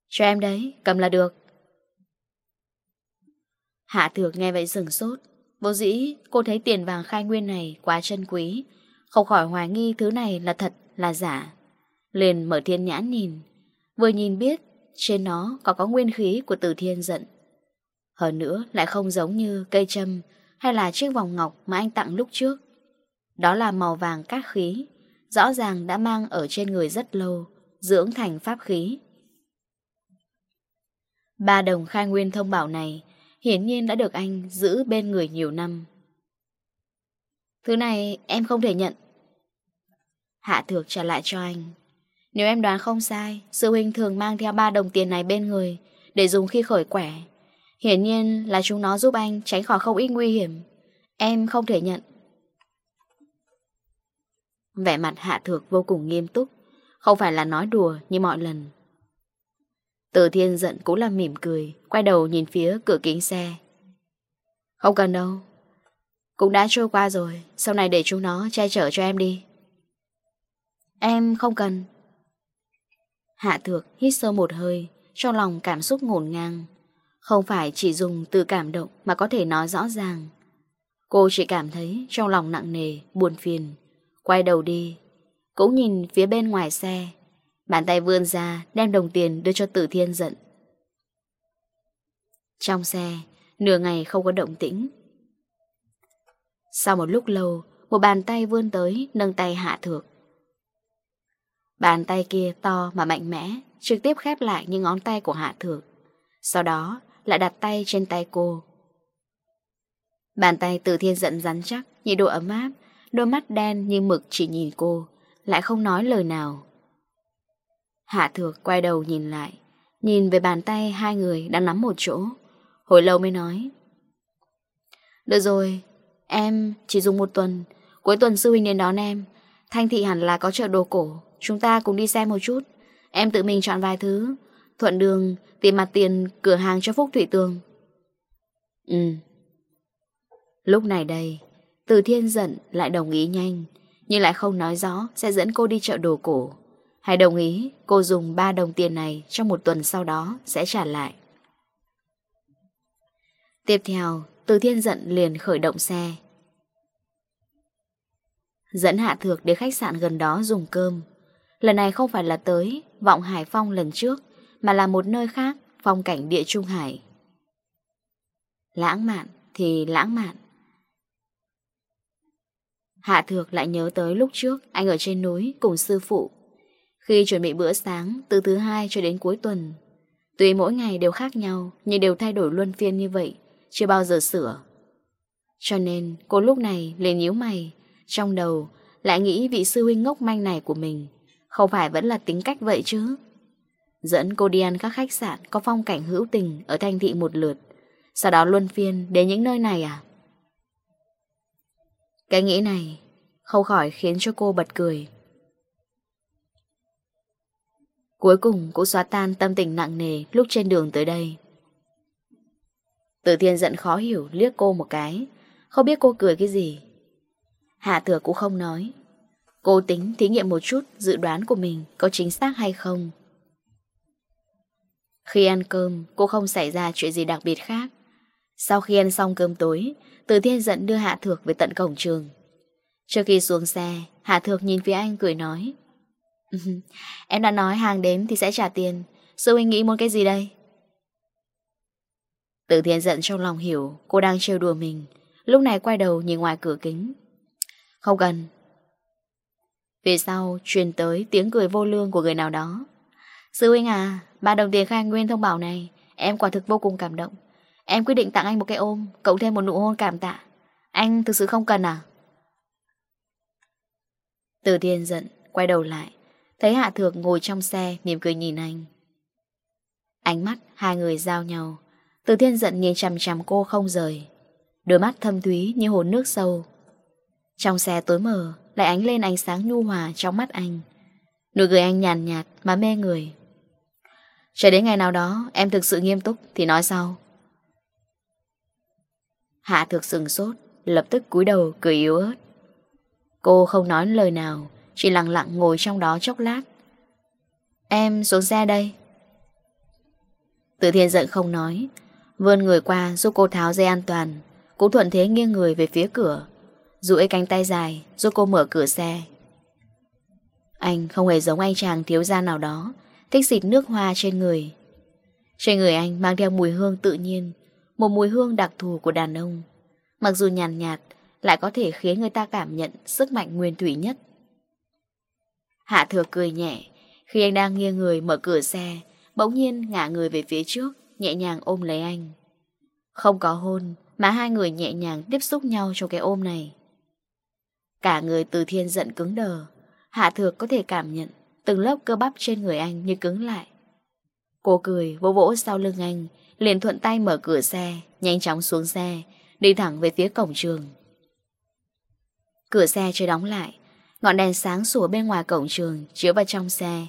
Cho em đấy, cầm là được. Hạ thược nghe vậy sửng sốt. Bố dĩ cô thấy tiền vàng khai nguyên này quá chân quý. Không khỏi hoài nghi thứ này là thật là giả. Liền mở thiên nhãn nhìn. Vừa nhìn biết trên nó có có nguyên khí của tử thiên giận. Hơn nữa lại không giống như cây châm hay là chiếc vòng ngọc mà anh tặng lúc trước. Đó là màu vàng cát khí, rõ ràng đã mang ở trên người rất lâu, dưỡng thành pháp khí. Ba đồng khai nguyên thông bảo này hiển nhiên đã được anh giữ bên người nhiều năm. Thứ này em không thể nhận. Hạ thược trả lại cho anh. Nếu em đoán không sai, sư huynh thường mang theo ba đồng tiền này bên người để dùng khi khởi quẻ. Hiển nhiên là chúng nó giúp anh tránh khỏi không ít nguy hiểm. Em không thể nhận. Vẻ mặt Hạ Thược vô cùng nghiêm túc, không phải là nói đùa như mọi lần. Từ thiên giận cũng là mỉm cười, quay đầu nhìn phía cửa kính xe. Không cần đâu, cũng đã trôi qua rồi, sau này để chúng nó che chở cho em đi. Em không cần. Hạ Thược hít sâu một hơi, trong lòng cảm xúc ngổn ngang. Không phải chỉ dùng từ cảm động mà có thể nói rõ ràng. Cô chỉ cảm thấy trong lòng nặng nề, buồn phiền. Quay đầu đi, cũng nhìn phía bên ngoài xe. Bàn tay vươn ra đem đồng tiền đưa cho Tử Thiên giận. Trong xe, nửa ngày không có động tĩnh. Sau một lúc lâu, một bàn tay vươn tới nâng tay hạ thược. Bàn tay kia to mà mạnh mẽ, trực tiếp khép lại những ngón tay của hạ thược. Sau đó, lại đặt tay trên tay cô. Bàn tay từ thiên giận rắn chắc, nhiệt độ ấm áp, đôi mắt đen như mực chỉ nhìn cô, lại không nói lời nào. Hạ thược quay đầu nhìn lại, nhìn về bàn tay hai người đang nắm một chỗ, hồi lâu mới nói. Được rồi, em chỉ dùng một tuần, cuối tuần sư huynh đến đón em, Thanh thị hẳn là có chợ đồ cổ, chúng ta cùng đi xem một chút. Em tự mình chọn vài thứ, Thuận đường tìm mặt tiền cửa hàng cho Phúc Thủy Tường Ừ Lúc này đây Từ thiên giận lại đồng ý nhanh Nhưng lại không nói rõ sẽ dẫn cô đi chợ đồ cổ Hãy đồng ý cô dùng 3 đồng tiền này trong một tuần sau đó sẽ trả lại. Tiếp theo, Từ Thiên giận liền khởi động xe. Dẫn Hạ Thược đến khách sạn gần đó dùng cơm. Lần này không phải là tới Vọng Hải Phong lần trước mà là một nơi khác, phong cảnh địa Trung Hải. Lãng mạn thì lãng mạn. Hạ Thược lại nhớ tới lúc trước anh ở trên núi cùng sư phụ. Khi chuẩn bị bữa sáng từ thứ hai cho đến cuối tuần, tuy mỗi ngày đều khác nhau nhưng đều thay đổi luân phiên như vậy, chưa bao giờ sửa. Cho nên cô lúc này liền nhíu mày, trong đầu lại nghĩ vị sư huynh ngốc manh này của mình, không phải vẫn là tính cách vậy chứ dẫn cô đi ăn các khách sạn có phong cảnh hữu tình ở Thanh Thị một lượt, sau đó luân phiên đến những nơi này à? Cái nghĩ này không khỏi khiến cho cô bật cười. Cuối cùng cũng xóa tan tâm tình nặng nề lúc trên đường tới đây. Tử Thiên giận khó hiểu liếc cô một cái, không biết cô cười cái gì. Hạ thừa cũng không nói. Cô tính thí nghiệm một chút dự đoán của mình có chính xác hay không. Khi ăn cơm, cô không xảy ra chuyện gì đặc biệt khác. Sau khi ăn xong cơm tối, Từ Thiên dẫn đưa Hạ Thược về tận cổng trường. Trước khi xuống xe, Hạ Thược nhìn phía anh cười nói. em đã nói hàng đến thì sẽ trả tiền. Sư huynh nghĩ muốn cái gì đây? Từ Thiên giận trong lòng hiểu cô đang trêu đùa mình. Lúc này quay đầu nhìn ngoài cửa kính. Không cần. Về sau, truyền tới tiếng cười vô lương của người nào đó. Sư huynh à, Ba đồng tiền khai nguyên thông báo này, Em quả thực vô cùng cảm động. Em quyết định tặng anh một cái ôm, Cộng thêm một nụ hôn cảm tạ. Anh thực sự không cần à? Từ thiên giận, Quay đầu lại, Thấy Hạ Thược ngồi trong xe, mỉm cười nhìn anh. Ánh mắt hai người giao nhau, Từ thiên giận nhìn chằm chằm cô không rời. Đôi mắt thâm thúy như hồ nước sâu. Trong xe tối mờ, Lại ánh lên ánh sáng nhu hòa trong mắt anh. Nụ cười anh nhàn nhạt mà mê người. Cho đến ngày nào đó, em thực sự nghiêm túc Thì nói sau. Hạ thực sừng sốt, Lập tức cúi đầu cười yếu ớt. Cô không nói lời nào, Chỉ lặng lặng ngồi trong đó chốc lát. Em xuống xe đây. Từ thiên giận không nói, Vươn người qua giúp cô tháo dây an toàn, Cũng thuận thế nghiêng người về phía cửa. Duỗi cánh tay dài, Giúp cô mở cửa xe. Anh không hề giống anh chàng thiếu gia nào đó Thích xịt nước hoa trên người. Trên người anh mang theo mùi hương tự nhiên Một mùi hương đặc thù của đàn ông. Mặc dù nhàn nhạt, nhạt Lại có thể khiến người ta cảm nhận Sức mạnh nguyên thủy nhất. Hạ thừa cười nhẹ Khi anh đang nghiêng người mở cửa xe Bỗng nhiên ngả người về phía trước Nhẹ nhàng ôm lấy anh. Không có hôn Mà hai người nhẹ nhàng tiếp xúc nhau trong cái ôm này. Cả người từ thiên giận cứng đờ Hạ thược có thể cảm nhận Từng lớp cơ bắp trên người anh như cứng lại. Cô cười, vỗ vỗ sau lưng anh, Liền thuận tay mở cửa xe, Nhanh chóng xuống xe, Đi thẳng về phía cổng trường. Cửa xe chưa đóng lại, Ngọn đèn sáng sủa bên ngoài cổng trường chiếu vào trong xe.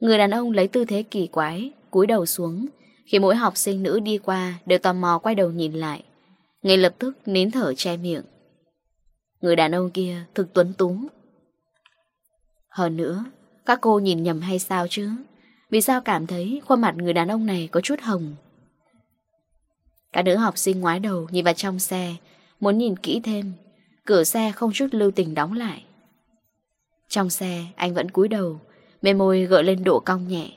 Người đàn ông lấy tư thế kỳ quái, cúi đầu xuống, Khi mỗi học sinh nữ đi qua Đều tò mò quay đầu nhìn lại. Ngay lập tức nín thở che miệng. Người đàn ông kia thực tuấn túng Hơn nữa các cô nhìn nhầm hay sao chứ? Vì sao cảm thấy khuôn mặt người đàn ông này có chút hồng? Cả nữ học sinh ngoái đầu nhìn vào trong xe, muốn nhìn kỹ thêm. Cửa xe không chút lưu tình đóng lại. Trong xe, anh vẫn cúi đầu, mê môi gợi lên độ cong nhẹ.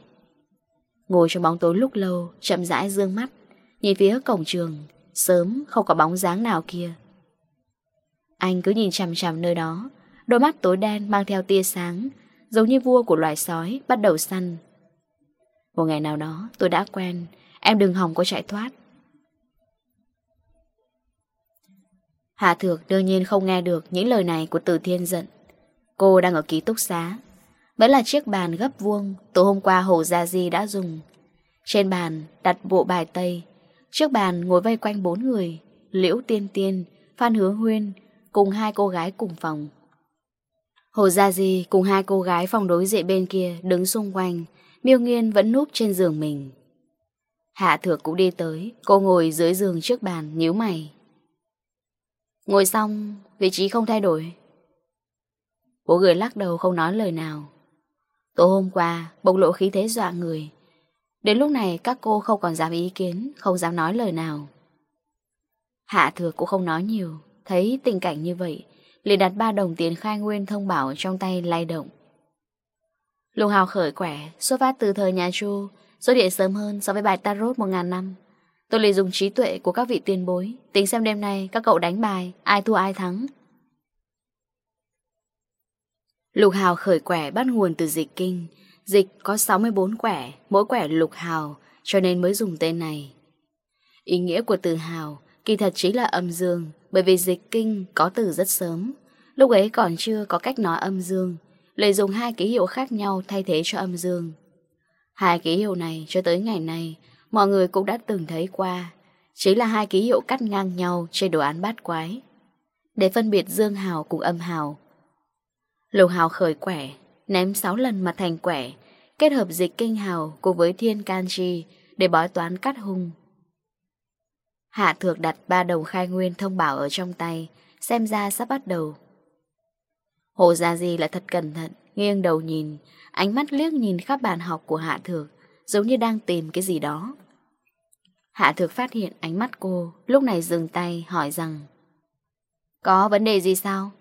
Ngồi trong bóng tối lúc lâu, chậm rãi dương mắt, nhìn phía cổng trường, sớm không có bóng dáng nào kia. Anh cứ nhìn chằm chằm nơi đó, đôi mắt tối đen mang theo tia sáng, giống như vua của loài sói bắt đầu săn. Một ngày nào đó, tôi đã quen, em đừng hòng có chạy thoát. Hạ Thược đương nhiên không nghe được những lời này của Từ Thiên giận. Cô đang ở ký túc xá. Vẫn là chiếc bàn gấp vuông tối hôm qua Hồ Gia Di đã dùng. Trên bàn đặt bộ bài Tây. Trước bàn ngồi vây quanh bốn người. Liễu Tiên Tiên, Phan Hứa Huyên cùng hai cô gái cùng phòng. Hồ Gia Di cùng hai cô gái phòng đối diện bên kia đứng xung quanh, miêu nghiên vẫn núp trên giường mình. Hạ thược cũng đi tới, cô ngồi dưới giường trước bàn, nhíu mày. Ngồi xong, vị trí không thay đổi. Bố người lắc đầu không nói lời nào. Tối hôm qua, bộc lộ khí thế dọa người. Đến lúc này các cô không còn dám ý kiến, không dám nói lời nào. Hạ thược cũng không nói nhiều, thấy tình cảnh như vậy, liền đặt ba đồng tiền khai nguyên thông báo trong tay lay động. Lùng hào khởi quẻ, xuất phát từ thời nhà Chu, xuất hiện sớm hơn so với bài tarot một ngàn năm. Tôi liền dùng trí tuệ của các vị tiền bối, tính xem đêm nay các cậu đánh bài, ai thua ai thắng. Lục hào khởi quẻ bắt nguồn từ dịch kinh. Dịch có 64 quẻ, mỗi quẻ lục hào, cho nên mới dùng tên này. Ý nghĩa của từ hào Kỳ thật chính là âm dương, bởi vì dịch kinh có từ rất sớm. Lúc ấy còn chưa có cách nói âm dương, lợi dùng hai ký hiệu khác nhau thay thế cho âm dương. Hai ký hiệu này cho tới ngày nay mọi người cũng đã từng thấy qua. Chính là hai ký hiệu cắt ngang nhau trên đồ án bát quái. Để phân biệt dương hào cùng âm hào. Lục hào khởi quẻ, ném 6 lần mà thành quẻ, kết hợp dịch kinh hào cùng với thiên can chi để bói toán cắt hung. Hạ thược đặt ba đồng khai nguyên thông bảo ở trong tay, xem ra sắp bắt đầu. Hồ Gia Di lại thật cẩn thận, nghiêng đầu nhìn, ánh mắt liếc nhìn khắp bàn học của Hạ Thược, giống như đang tìm cái gì đó. Hạ Thược phát hiện ánh mắt cô, lúc này dừng tay hỏi rằng Có vấn đề gì sao?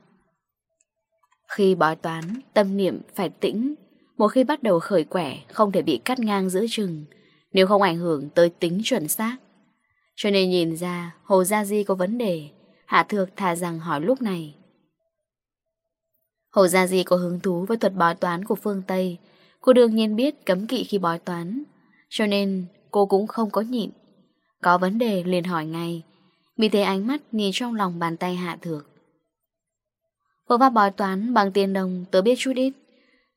Khi bói toán, tâm niệm phải tĩnh, một khi bắt đầu khởi quẻ không thể bị cắt ngang giữa chừng, nếu không ảnh hưởng tới tính chuẩn xác. Cho nên nhìn ra Hồ Gia Di có vấn đề. Hạ Thược thà rằng hỏi lúc này. Hồ Gia Di có hứng thú với thuật bói toán của phương Tây. Cô đương nhiên biết cấm kỵ khi bói toán. Cho nên cô cũng không có nhịn. Có vấn đề liền hỏi ngay. Vì thấy ánh mắt nhìn trong lòng bàn tay Hạ Thược. Phương pháp bói toán bằng tiền đồng, tớ biết chút ít.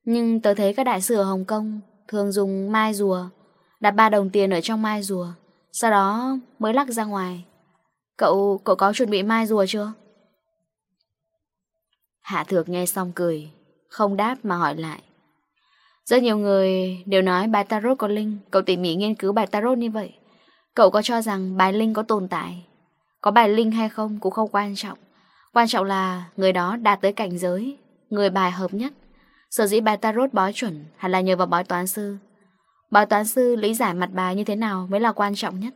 Nhưng tớ thấy các đại sư ở Hồng Kông Thường dùng mai rùa, Đặt ba đồng tiền ở trong mai rùa. Sau đó mới lắc ra ngoài. Cậu, cậu có chuẩn bị mai rùa chưa? Hạ thược nghe xong cười Không đáp mà hỏi lại. Rất nhiều người đều nói bài tarot có linh Cậu tỉ mỉ nghiên cứu bài tarot như vậy. Cậu có cho rằng bài linh có tồn tại Có bài linh hay không cũng không quan trọng. Quan trọng là người đó đạt tới cảnh giới Người bài hợp nhất. Sở dĩ bài tarot bói chuẩn Hẳn là nhờ vào bói toán sư. Bà toán sư lý giải mặt bài như thế nào mới là quan trọng nhất,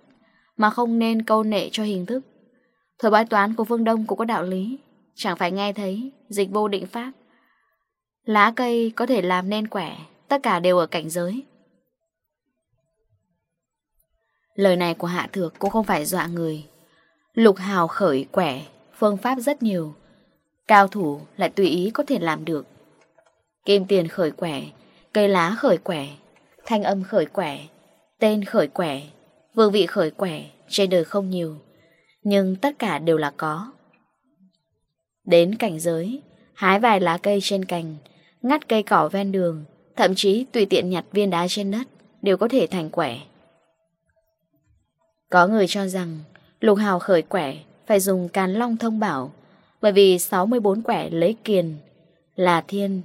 mà không nên câu nệ cho hình thức. Thời bài toán của phương Đông cũng có đạo lý, chẳng phải nghe thấy, dịch vô định pháp. Lá cây có thể làm nên quẻ, tất cả đều ở cảnh giới. Lời này của Hạ Thược cũng không phải dọa người. Lục Hào khởi quẻ, phương pháp rất nhiều. Cao thủ lại tùy ý có thể làm được. Kim tiền khởi quẻ, cây lá khởi quẻ, Thanh âm khởi quẻ, tên khởi quẻ, vương vị khởi quẻ trên đời không nhiều, nhưng tất cả đều là có. Đến cảnh giới, hái vài lá cây trên cành, ngắt cây cỏ ven đường, thậm chí tùy tiện nhặt viên đá trên đất đều có thể thành quẻ. Có người cho rằng Lục Hào khởi quẻ phải dùng càn long thông bảo bởi vì 64 quẻ lấy kiền là thiên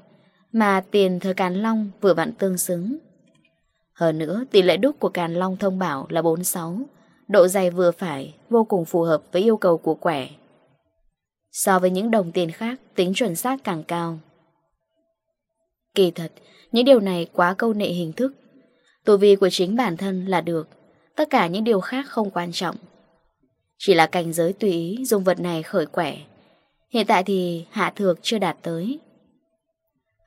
mà tiền thời càn long vừa vặn tương xứng. Hơn nữa, tỷ lệ đúc của Càn Long thông bảo là 46, độ dày vừa phải, vô cùng phù hợp với yêu cầu của quẻ. So với những đồng tiền khác, tính chuẩn xác càng cao. Kỳ thật, những điều này quá câu nệ hình thức. Tù vi của chính bản thân là được, tất cả những điều khác không quan trọng. Chỉ là cảnh giới tùy ý dùng vật này khởi quẻ. Hiện tại thì hạ thược chưa đạt tới.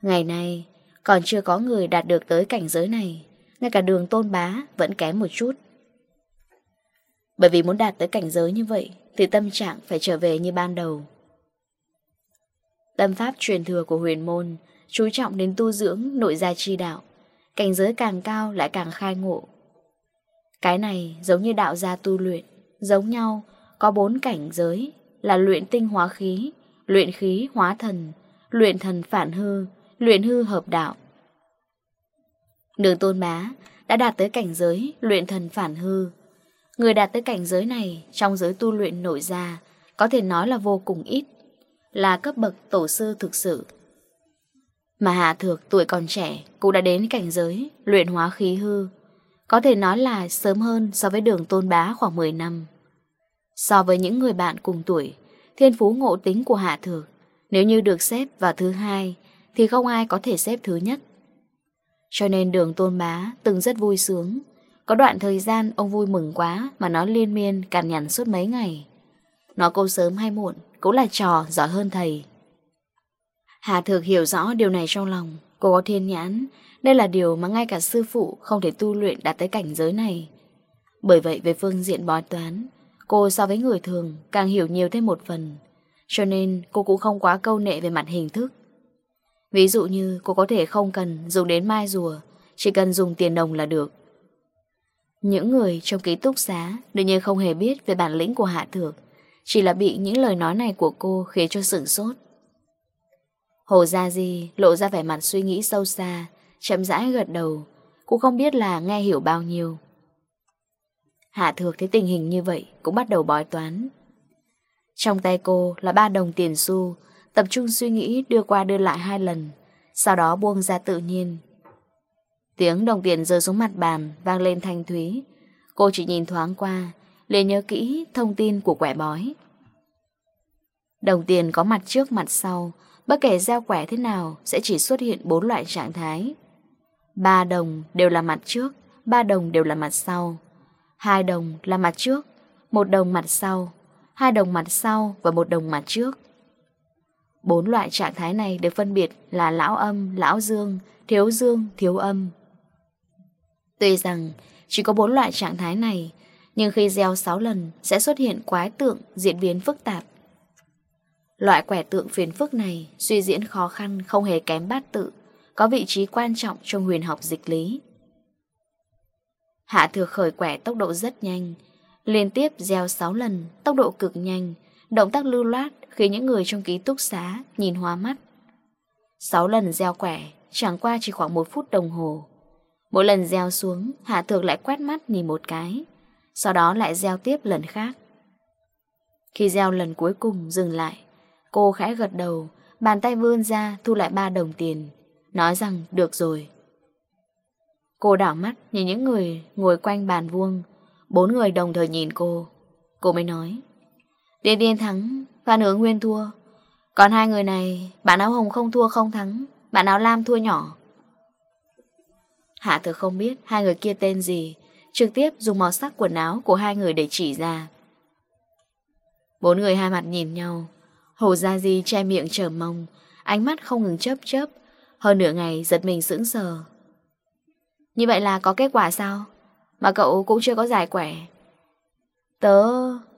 Ngày nay, còn chưa có người đạt được tới cảnh giới này. Ngay cả đường tôn bá vẫn kém một chút. Bởi vì muốn đạt tới cảnh giới như vậy, Thì tâm trạng phải trở về như ban đầu. Tâm pháp truyền thừa của huyền môn Chú trọng đến tu dưỡng nội gia chi đạo, Cảnh giới càng cao lại càng khai ngộ. Cái này giống như đạo gia tu luyện, Giống nhau, có bốn cảnh giới Là luyện tinh hóa khí, Luyện khí hóa thần, Luyện thần phản hư, Luyện hư hợp đạo. Đường tôn bá đã đạt tới cảnh giới luyện thần phản hư. Người đạt tới cảnh giới này trong giới tu luyện nội gia có thể nói là vô cùng ít, là cấp bậc tổ sư thực sự. Mà Hạ Thược tuổi còn trẻ cũng đã đến cảnh giới luyện hóa khí hư, có thể nói là sớm hơn so với đường tôn bá khoảng 10 năm. So với những người bạn cùng tuổi, thiên phú ngộ tính của Hạ Thược, nếu như được xếp vào thứ hai thì không ai có thể xếp thứ nhất. Cho nên đường tôn má từng rất vui sướng. Có đoạn thời gian ông vui mừng quá Mà nó liên miên cằn nhằn suốt mấy ngày. Nó câu sớm hay muộn Cũng là trò giỏi hơn thầy. Hà thực hiểu rõ điều này trong lòng. Cô có thiên nhãn. Đây là điều mà ngay cả sư phụ Không thể tu luyện đạt tới cảnh giới này. Bởi vậy, về phương diện bói toán, Cô so với người thường Càng hiểu nhiều thêm một phần. Cho nên cô cũng không quá câu nệ về mặt hình thức. Ví dụ như cô có thể không cần dùng đến mai rùa, chỉ cần dùng tiền đồng là được. Những người trong ký túc xá đương nhiên không hề biết về bản lĩnh của Hạ Thược, chỉ là bị những lời nói này của cô khiến cho sửng sốt. Hồ Gia Di lộ ra vẻ mặt suy nghĩ sâu xa, chậm rãi gật đầu, cũng không biết là nghe hiểu bao nhiêu. Hạ Thược thấy tình hình như vậy cũng bắt đầu bói toán. Trong tay cô là ba đồng tiền xu Tập trung suy nghĩ, đưa qua đưa lại hai lần. Sau đó buông ra tự nhiên. Tiếng đồng tiền rơi xuống mặt bàn, Vang lên thanh thúy. Cô chỉ nhìn thoáng qua, liền nhớ kỹ thông tin của quẻ bói. Đồng tiền có mặt trước mặt sau, Bất kể gieo quẻ thế nào Sẽ chỉ xuất hiện bốn loại trạng thái. Ba đồng đều là mặt trước, ba đồng đều là mặt sau. Hai đồng là mặt trước, một đồng mặt sau. Hai đồng mặt sau và một đồng mặt trước. Bốn loại trạng thái này được phân biệt là lão âm, lão dương, thiếu dương, thiếu âm. Tuy rằng chỉ có bốn loại trạng thái này, nhưng khi gieo 6 lần sẽ xuất hiện quái tượng diễn biến phức tạp. Loại quẻ tượng phiền phức này suy diễn khó khăn không hề kém bát tự, có vị trí quan trọng trong huyền học dịch lý. Hạ thừa khởi quẻ tốc độ rất nhanh, liên tiếp gieo 6 lần, tốc độ cực nhanh, động tác lưu loát, Khiến những người trong ký túc xá nhìn hoa mắt. Sáu lần gieo quẻ, Chẳng qua chỉ khoảng một phút đồng hồ. Mỗi lần gieo xuống, Hạ thược lại quét mắt nhìn một cái, Sau đó lại gieo tiếp lần khác. Khi gieo lần cuối cùng dừng lại, Cô khẽ gật đầu, Bàn tay vươn ra thu lại ba đồng tiền, Nói rằng, được rồi. Cô đảo mắt nhìn những người ngồi quanh bàn vuông. Bốn người đồng thời nhìn cô. Cô mới nói Điền Điền thắng, Phan Hướng Nguyên thua. Còn hai người này, bạn áo hồng không thua không thắng, bạn áo lam thua nhỏ. Hạ thừa không biết hai người kia tên gì, trực tiếp dùng màu sắc quần áo của hai người để chỉ ra. Bốn người hai mặt nhìn nhau, Hồ Gia Di che miệng trở mông, ánh mắt không ngừng chớp chớp, hơn nửa ngày giật mình sững sờ. Như vậy là có kết quả sao? Mà cậu cũng chưa có giải quẻ. Tớ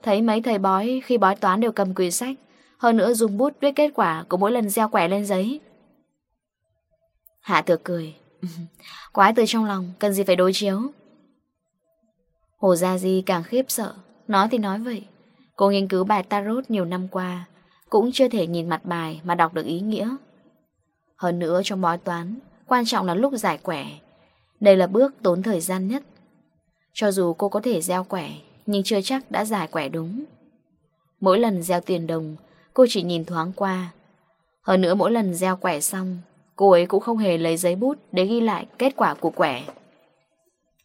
thấy mấy thầy bói khi bói toán đều cầm quyển sách, hơn nữa dùng bút viết kết quả của mỗi lần gieo quẻ lên giấy. Hạ thừa cười. Quái từ trong lòng, cần gì phải đối chiếu. Hồ Gia Di càng khiếp sợ, nói thì nói vậy. Cô nghiên cứu bài Tarot nhiều năm qua, cũng chưa thể nhìn mặt bài mà đọc được ý nghĩa. Hơn nữa trong bói toán, quan trọng là lúc giải quẻ. Đây là bước tốn thời gian nhất. Cho dù cô có thể gieo quẻ, nhưng chưa chắc đã giải quẻ đúng. Mỗi lần gieo tiền đồng, cô chỉ nhìn thoáng qua. Hơn nữa mỗi lần gieo quẻ xong, cô ấy cũng không hề lấy giấy bút để ghi lại kết quả của quẻ.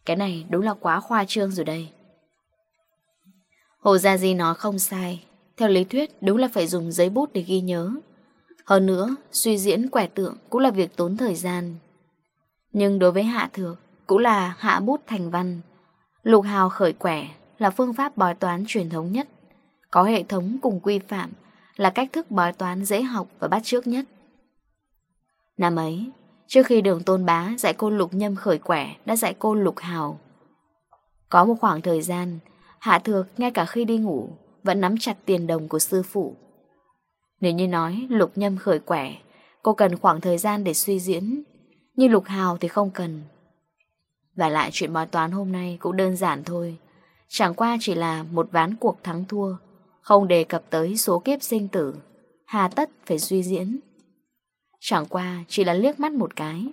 Cái này đúng là quá khoa trương rồi đây. Hồ Gia Di nói không sai. Theo lý thuyết đúng là phải dùng giấy bút để ghi nhớ. Hơn nữa, suy diễn quẻ tượng cũng là việc tốn thời gian. Nhưng đối với Hạ Thược, cũng là hạ bút thành văn. Lục Hào khởi quẻ, là phương pháp bói toán truyền thống nhất. Có hệ thống cùng quy phạm là cách thức bói toán dễ học và bắt chước nhất. Năm ấy, trước khi đường tôn bá dạy cô lục nhâm khởi quẻ đã dạy cô lục hào. Có một khoảng thời gian, Hạ Thược ngay cả khi đi ngủ vẫn nắm chặt tiền đồng của sư phụ. Nếu như nói lục nhâm khởi quẻ, cô cần khoảng thời gian để suy diễn, nhưng lục hào thì không cần. Và lại chuyện bói toán hôm nay cũng đơn giản thôi. Chẳng qua chỉ là một ván cuộc thắng thua, Không đề cập tới số kiếp sinh tử, Hà tất phải suy diễn. Chẳng qua chỉ là liếc mắt một cái.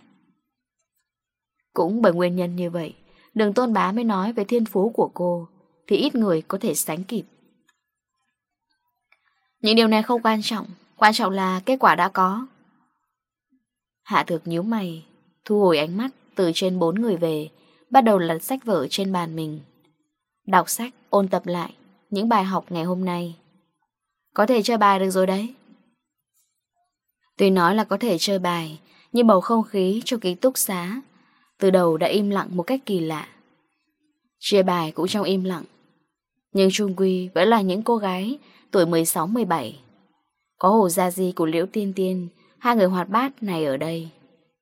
Cũng bởi nguyên nhân như vậy, Đường tôn bá mới nói về thiên phú của cô, Thì ít người có thể sánh kịp. Những điều này không quan trọng Quan trọng là kết quả đã có. Hạ thược nhíu mày, Thu hồi ánh mắt từ trên bốn người về, Bắt đầu lật sách vở trên bàn mình. Đọc sách, ôn tập lại Những bài học ngày hôm nay. Có thể chơi bài được rồi đấy. Tuy nói là có thể chơi bài Nhưng bầu không khí cho ký túc xá Từ đầu đã im lặng một cách kỳ lạ. Chia bài cũng trong im lặng Nhưng Trung Quy vẫn là những cô gái Tuổi 16-17 Có hồ gia di của Liễu Tiên Tiên Hai người hoạt bát này ở đây.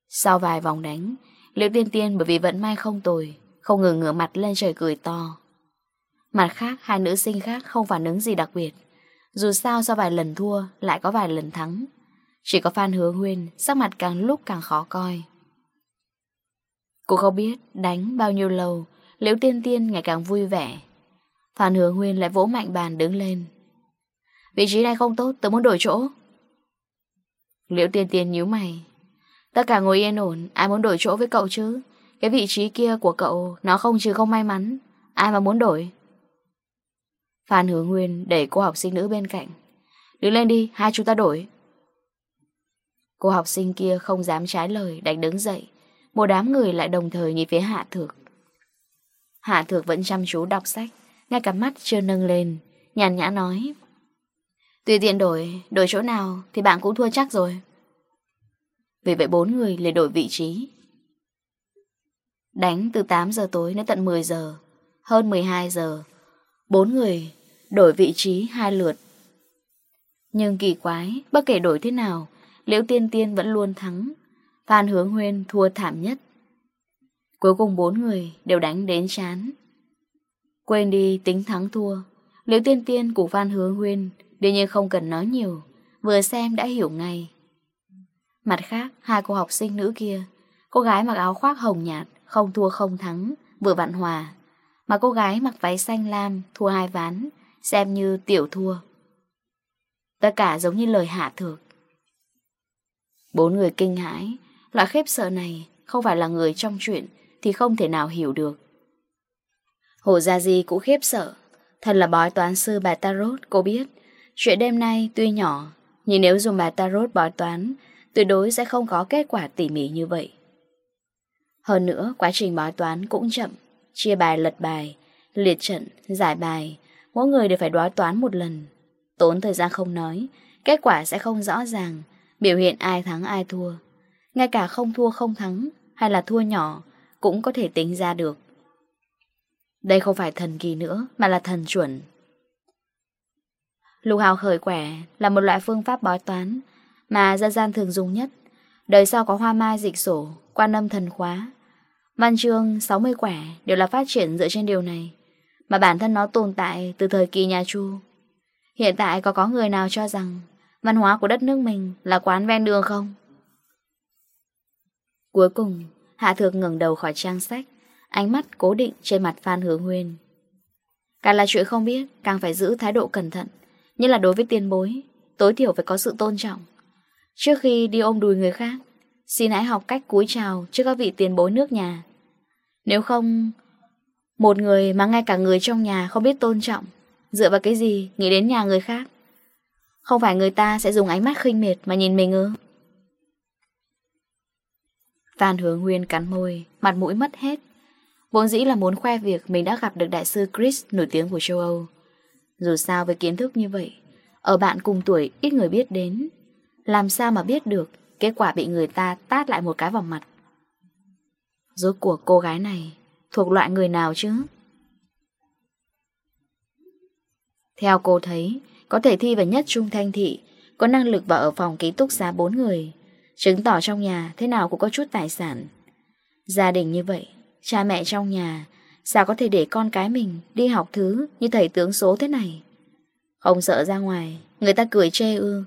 Sau vài vòng đánh Liễu Tiên Tiên bởi vì vận may không tồi Không ngừng ngửa mặt lên trời cười to. Mặt khác, hai nữ sinh khác không phản ứng gì đặc biệt. Dù sao sau vài lần thua, lại có vài lần thắng. Chỉ có Phan Hứa Huyên, sắc mặt càng lúc càng khó coi. Cô không biết đánh bao nhiêu lâu, Liễu Tiên Tiên ngày càng vui vẻ. Phan Hứa Huyên lại vỗ mạnh bàn đứng lên. Vị trí này không tốt, tôi muốn đổi chỗ. Liễu Tiên Tiên nhíu mày. Tất cả ngồi yên ổn, ai muốn đổi chỗ với cậu chứ? Cái vị trí kia của cậu, nó không chứ không may mắn. Ai mà muốn đổi? Phan Hứa Nguyên đẩy cô học sinh nữ bên cạnh. Đứng lên đi, hai chúng ta đổi. Cô học sinh kia không dám trái lời, đánh đứng dậy. Một đám người lại đồng thời nhìn phía Hạ Thược. Hạ Thược vẫn chăm chú đọc sách, ngay cả mắt chưa nâng lên, nhàn nhã nói. Tùy tiện đổi, đổi chỗ nào thì bạn cũng thua chắc rồi. Vì vậy bốn người liền đổi vị trí. Đánh từ 8 giờ tối đến tận 10 giờ, hơn 12 giờ. Bốn người Đổi vị trí hai lượt. Nhưng kỳ quái, Bất kể đổi thế nào, Liễu Tiên Tiên vẫn luôn thắng. Phan Hướng Huyên thua thảm nhất. Cuối cùng bốn người đều đánh đến chán. Quên đi tính thắng thua, Liễu Tiên Tiên của Phan Hướng Huyên Đương nhiên không cần nói nhiều, Vừa xem đã hiểu ngay. Mặt khác, hai cô học sinh nữ kia, Cô gái mặc áo khoác hồng nhạt, Không thua không thắng, Vừa vạn hòa. Mà cô gái mặc váy xanh lam, Thua hai ván xem như tiểu thua. Tất cả giống như lời hạ thược. Bốn người kinh hãi, loại khiếp sợ này không phải là người trong chuyện thì không thể nào hiểu được. Hồ Gia Di cũng khiếp sợ, thật là bói toán sư bà Tarot, cô biết. Chuyện đêm nay tuy nhỏ, nhưng nếu dùng bà Tarot bói toán, tuyệt đối sẽ không có kết quả tỉ mỉ như vậy. Hơn nữa, quá trình bói toán cũng chậm, chia bài lật bài, liệt trận, giải bài, mỗi người đều phải đoán toán một lần. Tốn thời gian không nói, kết quả sẽ không rõ ràng, biểu hiện ai thắng ai thua. Ngay cả không thua không thắng, hay là thua nhỏ, cũng có thể tính ra được. Đây không phải thần kỳ nữa, mà là thần chuẩn. Lục hào khởi quẻ là một loại phương pháp bói toán mà dân gian thường dùng nhất. Đời sau có hoa mai dịch sổ, quan âm thần khóa. Văn chương 60 quẻ đều là phát triển dựa trên điều này. Mà bản thân nó tồn tại từ thời kỳ nhà Chu. Hiện tại có có người nào cho rằng Văn hóa của đất nước mình là quán ven đường không? Cuối cùng, Hạ Thược ngẩng đầu khỏi trang sách, Ánh mắt cố định trên mặt Phan Hứa Huyên Càng là chuyện không biết, Càng phải giữ thái độ cẩn thận Nhưng là đối với tiền bối, Tối thiểu phải có sự tôn trọng. Trước khi đi ôm đùi người khác, Xin hãy học cách cúi chào trước các vị tiền bối nước nhà. Nếu không một người mà ngay cả người trong nhà không biết tôn trọng. Dựa vào cái gì nghĩ đến nhà người khác? Không phải người ta sẽ dùng ánh mắt khinh miệt mà nhìn mình ư? Phan Hướng Huyên cắn môi, mặt mũi mất hết. Vốn dĩ là muốn khoe việc mình đã gặp được đại sư Chris nổi tiếng của châu Âu. Dù sao với kiến thức như vậy Ở bạn cùng tuổi ít người biết đến. Làm sao mà biết được Kết quả bị người ta tát lại một cái vào mặt? Rốt của cô gái này thuộc loại người nào chứ? Theo cô thấy, có thể thi vào nhất trung thanh thị, có năng lực và ở phòng ký túc xá 4 người, chứng tỏ trong nhà thế nào cũng có chút tài sản. Gia đình như vậy, cha mẹ trong nhà, sao có thể để con cái mình đi học thứ như thầy tướng số thế này? Không sợ ra ngoài, người ta cười chê ư.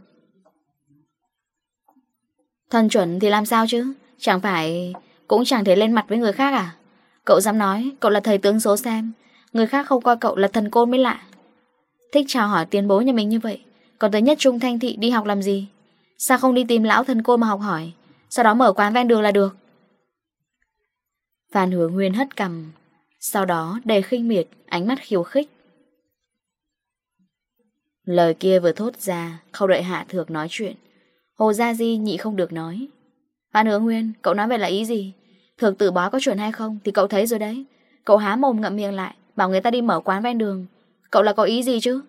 Thân chuẩn thì làm sao chứ? Chẳng phải cũng chẳng thể lên mặt với người khác à? Cậu dám nói, cậu là thầy tướng số xem Người khác không coi cậu là thần côn mới lạ. Thích chào hỏi tiền bố nhà mình như vậy, Còn tới nhất trung thanh thị đi học làm gì? Sao không đi tìm lão thần côn mà học hỏi? Sau đó mở quán ven đường là được. Phan hứa nguyên hất cầm Sau đó đầy khinh miệt, Ánh mắt khiêu khích. Lời kia vừa thốt ra Không đợi hạ thược nói chuyện. Hồ Gia Di nhị không được nói. Phan hứa nguyên, cậu nói vậy là ý gì? Thường tử bói có chuẩn hay không Thì cậu thấy rồi đấy. Cậu há mồm ngậm miệng lại, Bảo người ta đi mở quán ven đường. Cậu là có ý gì chứ?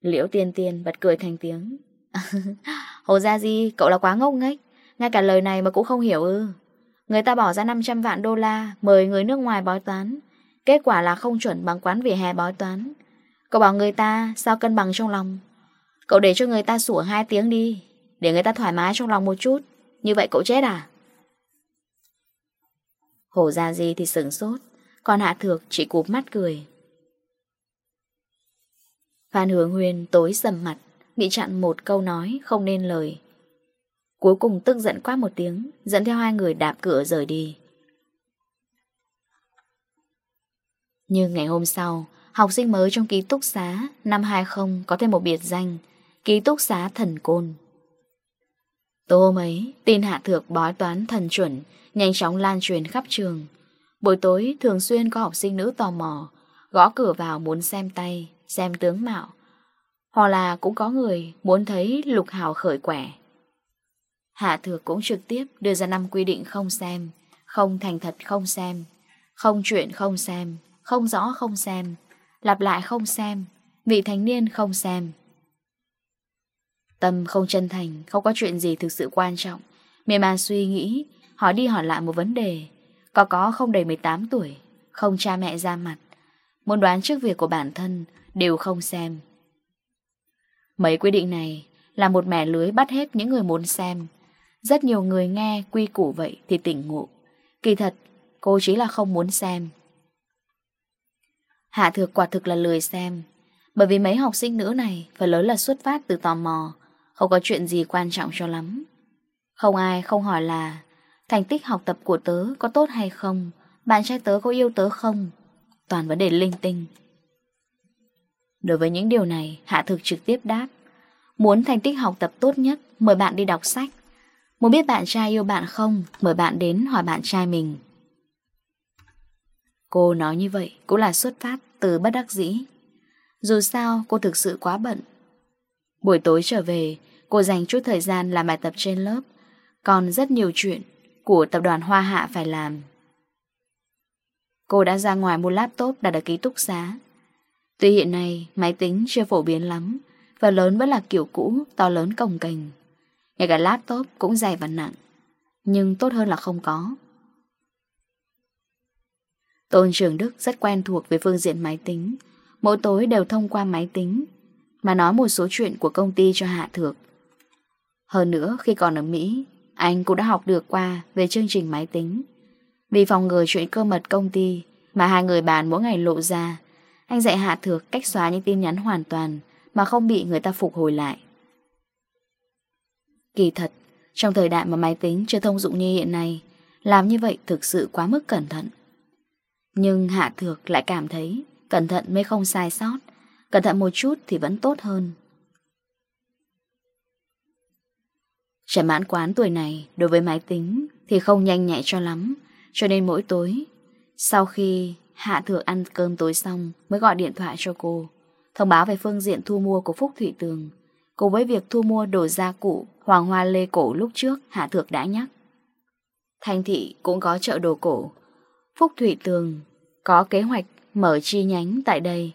Liễu tiên tiên bật cười thành tiếng. Hồ ra gì Cậu là quá ngốc nghếch. Ngay cả lời này mà cũng không hiểu ư. Người ta bỏ ra 500 vạn đô la, Mời người nước ngoài bói toán. Kết quả là không chuẩn bằng quán vỉa hè bói toán. Cậu bảo người ta sao cân bằng trong lòng? Cậu để cho người ta sủa hai tiếng đi, Để người ta thoải mái trong lòng một chút. Như vậy cậu chết à? Hồ Gia Di thì sừng sốt, còn Hạ Thược chỉ cúp mắt cười. Phan Hướng Nguyên tối sầm mặt, bị chặn một câu nói không nên lời. Cuối cùng tức giận quá một tiếng, dẫn theo hai người đạp cửa rời đi. Nhưng ngày hôm sau, học sinh mới trong ký túc xá năm 20 có thêm một biệt danh, ký túc xá thần côn. Tố hôm ấy, tin hạ thược bói toán thần chuẩn, nhanh chóng lan truyền khắp trường. Buổi tối thường xuyên có học sinh nữ tò mò, gõ cửa vào muốn xem tay, xem tướng mạo. Hoặc là cũng có người muốn thấy lục hào khởi quẻ. Hạ thược cũng trực tiếp đưa ra năm quy định không xem, không thành thật không xem, không chuyện không xem, không rõ không xem, lặp lại không xem, vị thành niên không xem. Tâm không chân thành, không có chuyện gì thực sự quan trọng. Mềm màn suy nghĩ, hỏi đi hỏi lại một vấn đề. Có có không đầy 18 tuổi, không cha mẹ ra mặt. Muốn đoán trước việc của bản thân, đều không xem. Mấy quy định này là một mẻ lưới bắt hết những người muốn xem. Rất nhiều người nghe quy củ vậy thì tỉnh ngộ. Kỳ thật, cô chỉ là không muốn xem. Hạ thực quả thực là lười xem. Bởi vì mấy học sinh nữ này phải lớn là xuất phát từ tò mò, không có chuyện gì quan trọng cho lắm. Không ai không hỏi là Thành tích học tập của tớ có tốt hay không, Bạn trai tớ có yêu tớ không? Toàn vấn đề linh tinh. Đối với những điều này, Hạ thực trực tiếp đáp, Muốn thành tích học tập tốt nhất, Mời bạn đi đọc sách. Muốn biết bạn trai yêu bạn không, Mời bạn đến hỏi bạn trai mình. Cô nói như vậy Cũng là xuất phát từ bất đắc dĩ. Dù sao, cô thực sự quá bận. Buổi tối trở về Cô dành chút thời gian làm bài tập trên lớp. Còn rất nhiều chuyện Của tập đoàn Hoa Hạ phải làm. Cô đã ra ngoài mua laptop đã được ký túc xá. Tuy hiện nay máy tính chưa phổ biến lắm Và lớn vẫn là kiểu cũ, To lớn cồng kềnh. Ngay cả laptop cũng dày và nặng, Nhưng tốt hơn là không có. Tôn Trường Đức rất quen thuộc với phương diện máy tính. Mỗi tối đều thông qua máy tính, Mà nói một số chuyện của công ty cho Hạ Thược. Hơn nữa, khi còn ở Mỹ, anh cũng đã học được qua về chương trình máy tính. Vì phòng ngừa chuyện cơ mật công ty mà hai người bàn mỗi ngày lộ ra, anh dạy Hạ Thược cách xóa những tin nhắn hoàn toàn mà không bị người ta phục hồi lại. Kỳ thật, trong thời đại mà máy tính chưa thông dụng như hiện nay, làm như vậy thực sự quá mức cẩn thận. Nhưng Hạ Thược lại cảm thấy cẩn thận mới không sai sót, cẩn thận một chút thì vẫn tốt hơn. Trầm mãn quán tuổi này đối với máy tính thì không nhanh nhạy cho lắm, cho nên mỗi tối, sau khi Hạ Thược ăn cơm tối xong mới gọi điện thoại cho cô, thông báo về phương diện thu mua của Phúc Thụy Tường, cùng với việc thu mua đồ gia cụ Hoàng Hoa Lê Cổ lúc trước Hạ Thược đã nhắc. Thành thị cũng có chợ đồ cổ, Phúc Thụy Tường có kế hoạch mở chi nhánh tại đây.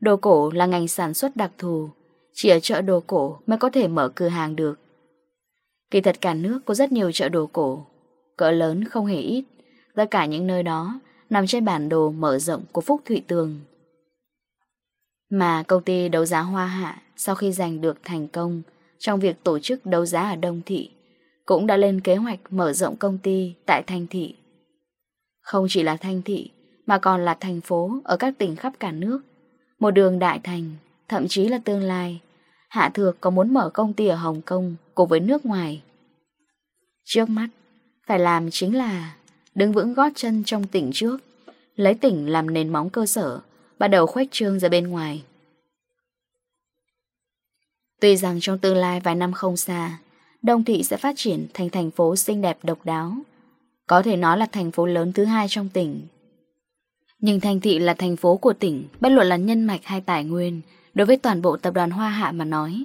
Đồ cổ là ngành sản xuất đặc thù, chỉ ở chợ đồ cổ mới có thể mở cửa hàng được. Kỳ thật cả nước có rất nhiều chợ đồ cổ, cỡ lớn không hề ít. Tất cả những nơi đó nằm trên bản đồ mở rộng của Phúc Thụy Tường. Mà công ty đấu giá Hoa Hạ sau khi giành được thành công trong việc tổ chức đấu giá ở Đông Thị, cũng đã lên kế hoạch mở rộng công ty tại Thanh Thị. Không chỉ là Thanh Thị, mà còn là thành phố ở các tỉnh khắp cả nước. Một đường đại thành, thậm chí là tương lai. Hạ Thược có muốn mở công ty ở Hồng Kông cùng với nước ngoài. Trước mắt, phải làm chính là đứng vững gót chân trong tỉnh trước, lấy tỉnh làm nền móng cơ sở, bắt đầu khuếch trương ra bên ngoài. Tuy rằng trong tương lai vài năm không xa, Đông Thị sẽ phát triển thành thành phố xinh đẹp độc đáo, có thể nói là thành phố lớn thứ hai trong tỉnh. Nhưng thành thị là thành phố của tỉnh, bất luận là nhân mạch hay tài nguyên, đối với toàn bộ tập đoàn Hoa Hạ mà nói,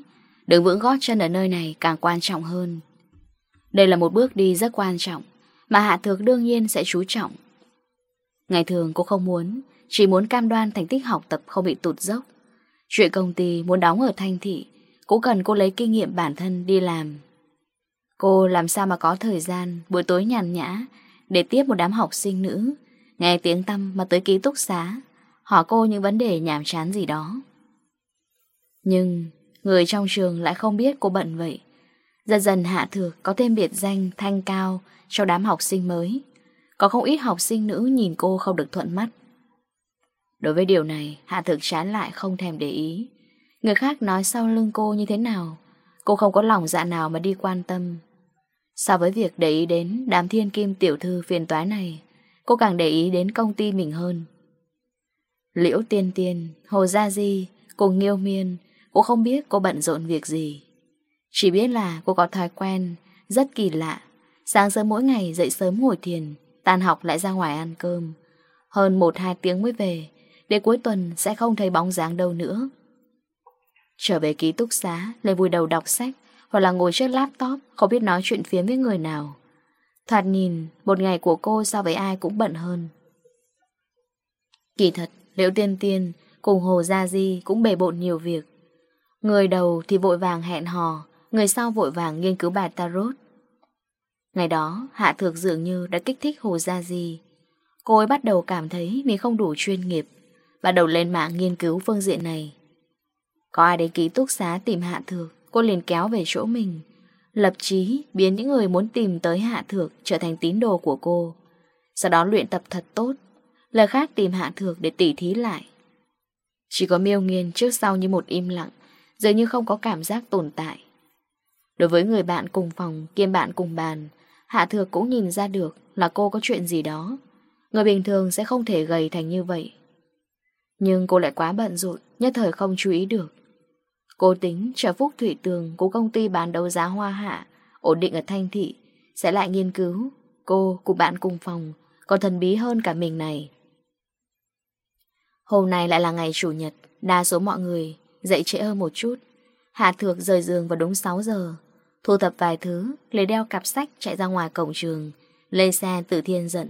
Đứng vững gót chân ở nơi này càng quan trọng hơn. Đây là một bước đi rất quan trọng, mà Hạ Thược đương nhiên sẽ chú trọng. Ngày thường cô không muốn, chỉ muốn cam đoan thành tích học tập không bị tụt dốc. Chuyện công ty muốn đóng ở Thanh Thị, cũng cần cô lấy kinh nghiệm bản thân đi làm. Cô làm sao mà có thời gian buổi tối nhàn nhã để tiếp một đám học sinh nữ, nghe tiếng tâm mà tới ký túc xá, hỏi cô những vấn đề nhàm chán gì đó. Nhưng Người trong trường lại không biết cô bận vậy. Dần dần Hạ Thược có thêm biệt danh thanh cao cho đám học sinh mới. Có không ít học sinh nữ nhìn cô không được thuận mắt. Đối với điều này Hạ Thược chán lại không thèm để ý. Người khác nói sau lưng cô như thế nào Cô không có lòng dạ nào mà đi quan tâm. So với việc để ý đến đám thiên kim tiểu thư phiền toái này Cô càng để ý đến công ty mình hơn. Liễu Tiên Tiên, Hồ Gia Di cùng Nghiêu Miên Cô không biết cô bận rộn việc gì. Chỉ biết là cô có thói quen Rất kỳ lạ. Sáng sớm mỗi ngày dậy sớm ngồi thiền Tàn học lại ra ngoài ăn cơm. Hơn 1-2 tiếng mới về, để cuối tuần sẽ không thấy bóng dáng đâu nữa. Trở về ký túc xá, Lại vùi đầu đọc sách, Hoặc là ngồi trước laptop, Không biết nói chuyện phiếm với người nào. Thoạt nhìn, Một ngày của cô so với ai cũng bận hơn. Kỳ thật liệu Tiên Tiên cùng Hồ Gia Di cũng bể bộn nhiều việc. Người đầu thì vội vàng hẹn hò, người sau vội vàng nghiên cứu bài tarot. Ngày đó, Hạ Thược dường như đã kích thích Hồ Gia Di. Cô ấy bắt đầu cảm thấy mình không đủ chuyên nghiệp và đầu lên mạng nghiên cứu phương diện này. Có ai đến ký túc xá tìm Hạ Thược, cô liền kéo về chỗ mình. Lập chí biến những người muốn tìm tới Hạ Thược trở thành tín đồ của cô. Sau đó luyện tập thật tốt, lời khác tìm Hạ Thược để tỉ thí lại. Chỉ có miêu nghiên trước sau như một im lặng dường như không có cảm giác tồn tại. Đối với người bạn cùng phòng, kiêm bạn cùng bàn, Hạ Thừa cũng nhìn ra được là cô có chuyện gì đó. Người bình thường sẽ không thể gầy thành như vậy. Nhưng cô lại quá bận rộn, nhất thời không chú ý được. Cô tính chờ Phúc Thủy Tường của công ty bán đấu giá hoa hạ, ổn định ở Thanh Thị, sẽ lại nghiên cứu. Cô, cùng bạn cùng phòng, còn thần bí hơn cả mình này. Hôm nay lại là ngày Chủ nhật, đa số mọi người Dậy trễ hơn một chút. Hạ Thược rời giường vào đúng 6 giờ. Thu thập vài thứ, Lấy đeo cặp sách chạy ra ngoài cổng trường, Lên xe tự Thiên giận.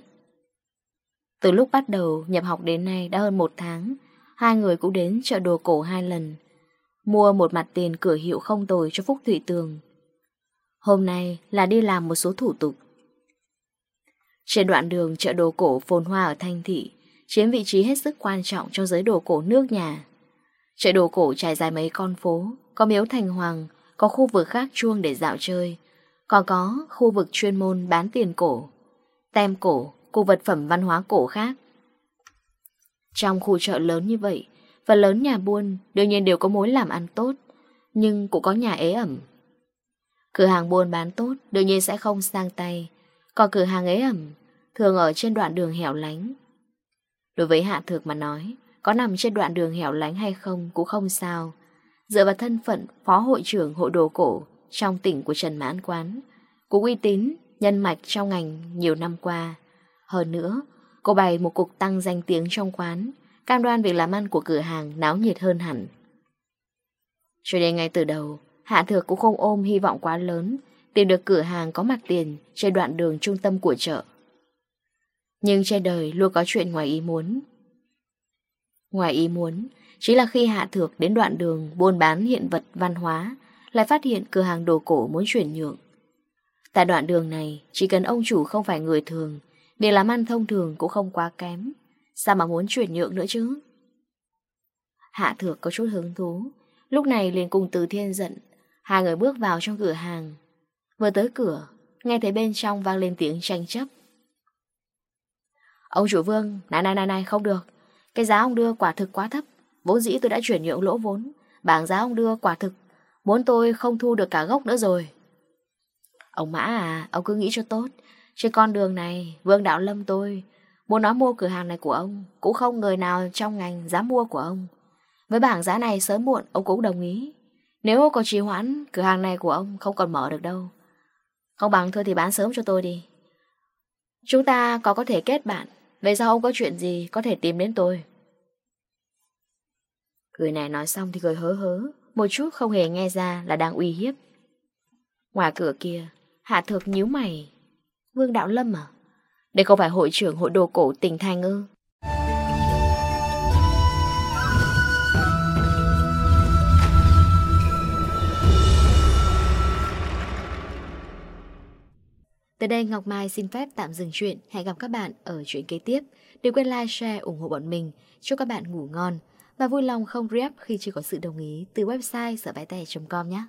Từ lúc bắt đầu nhập học đến nay đã hơn một tháng, Hai người cũng đến chợ đồ cổ hai lần, Mua một mặt tiền cửa hiệu không tồi cho Phúc Thụy Tường. Hôm nay là đi làm một số thủ tục. Trên đoạn đường chợ đồ cổ phồn hoa ở Thanh Thị, Chiếm vị trí hết sức quan trọng trong giới đồ cổ nước nhà. Chợ đồ cổ trải dài mấy con phố, có miếu thành hoàng, có khu vực khác chuông để dạo chơi, còn có khu vực chuyên môn bán tiền cổ, tem cổ, cụ vật phẩm văn hóa cổ khác. Trong khu chợ lớn như vậy, phần lớn nhà buôn đương nhiên đều có mối làm ăn tốt, nhưng cũng có nhà ế ẩm. Cửa hàng buôn bán tốt đương nhiên sẽ không sang tay, còn cửa hàng ế ẩm thường ở trên đoạn đường hẻo lánh. Đối với Hạ Thược mà nói, có nằm trên đoạn đường hẻo lánh hay không cũng không sao. Dựa vào thân phận phó hội trưởng hội đồ cổ trong tỉnh của Trần Mãn Quán, cũng uy tín, nhân mạch trong ngành nhiều năm qua. Hơn nữa, cô bày một cuộc tăng danh tiếng trong quán, cam đoan việc làm ăn của cửa hàng náo nhiệt hơn hẳn. Cho nên ngay từ đầu, Hạ Thược cũng không ôm hy vọng quá lớn tìm được cửa hàng có mặt tiền trên đoạn đường trung tâm của chợ. Nhưng trên đời luôn có chuyện ngoài ý muốn, Ngoài ý muốn, chính là khi Hạ Thược đến đoạn đường buôn bán hiện vật văn hóa, lại phát hiện cửa hàng đồ cổ muốn chuyển nhượng. Tại đoạn đường này, chỉ cần ông chủ không phải người thường, để làm ăn thông thường cũng không quá kém. Sao mà muốn chuyển nhượng nữa chứ? Hạ Thược có chút hứng thú, lúc này liền cùng Từ Thiên giận, hai người bước vào trong cửa hàng. Vừa tới cửa, nghe thấy bên trong vang lên tiếng tranh chấp. Ông chủ vương, này này này này, không được, cái giá ông đưa quả thực quá thấp, vốn dĩ tôi đã chuyển nhượng lỗ vốn, bảng giá ông đưa quả thực, muốn tôi không thu được cả gốc nữa rồi. Ông Mã à, ông cứ nghĩ cho tốt, trên con đường này, Vương Đạo Lâm tôi, muốn nói mua cửa hàng này của ông, cũng không người nào trong ngành dám mua của ông. Với bảng giá này sớm muộn, ông cũng đồng ý. Nếu có trì hoãn, cửa hàng này của ông không còn mở được đâu. Không bằng thôi thì bán sớm cho tôi đi. Chúng ta có có thể kết bạn Về sau ông có chuyện gì có thể tìm đến tôi Người này nói xong thì cười hớ hớ, một chút không hề nghe ra là đang uy hiếp. Ngoài cửa kia, Hạ Thược nhíu mày. Vương Đạo Lâm à? Đây không phải hội trưởng hội đồ cổ tỉnh Thành ư? Tới đây Ngọc Mai xin phép tạm dừng chuyện. Hẹn gặp các bạn ở chuyện kế tiếp. Đừng quên like, share, ủng hộ bọn mình. Chúc các bạn ngủ ngon và vui lòng không rep khi chưa có sự đồng ý từ website sởbaite.com nhé.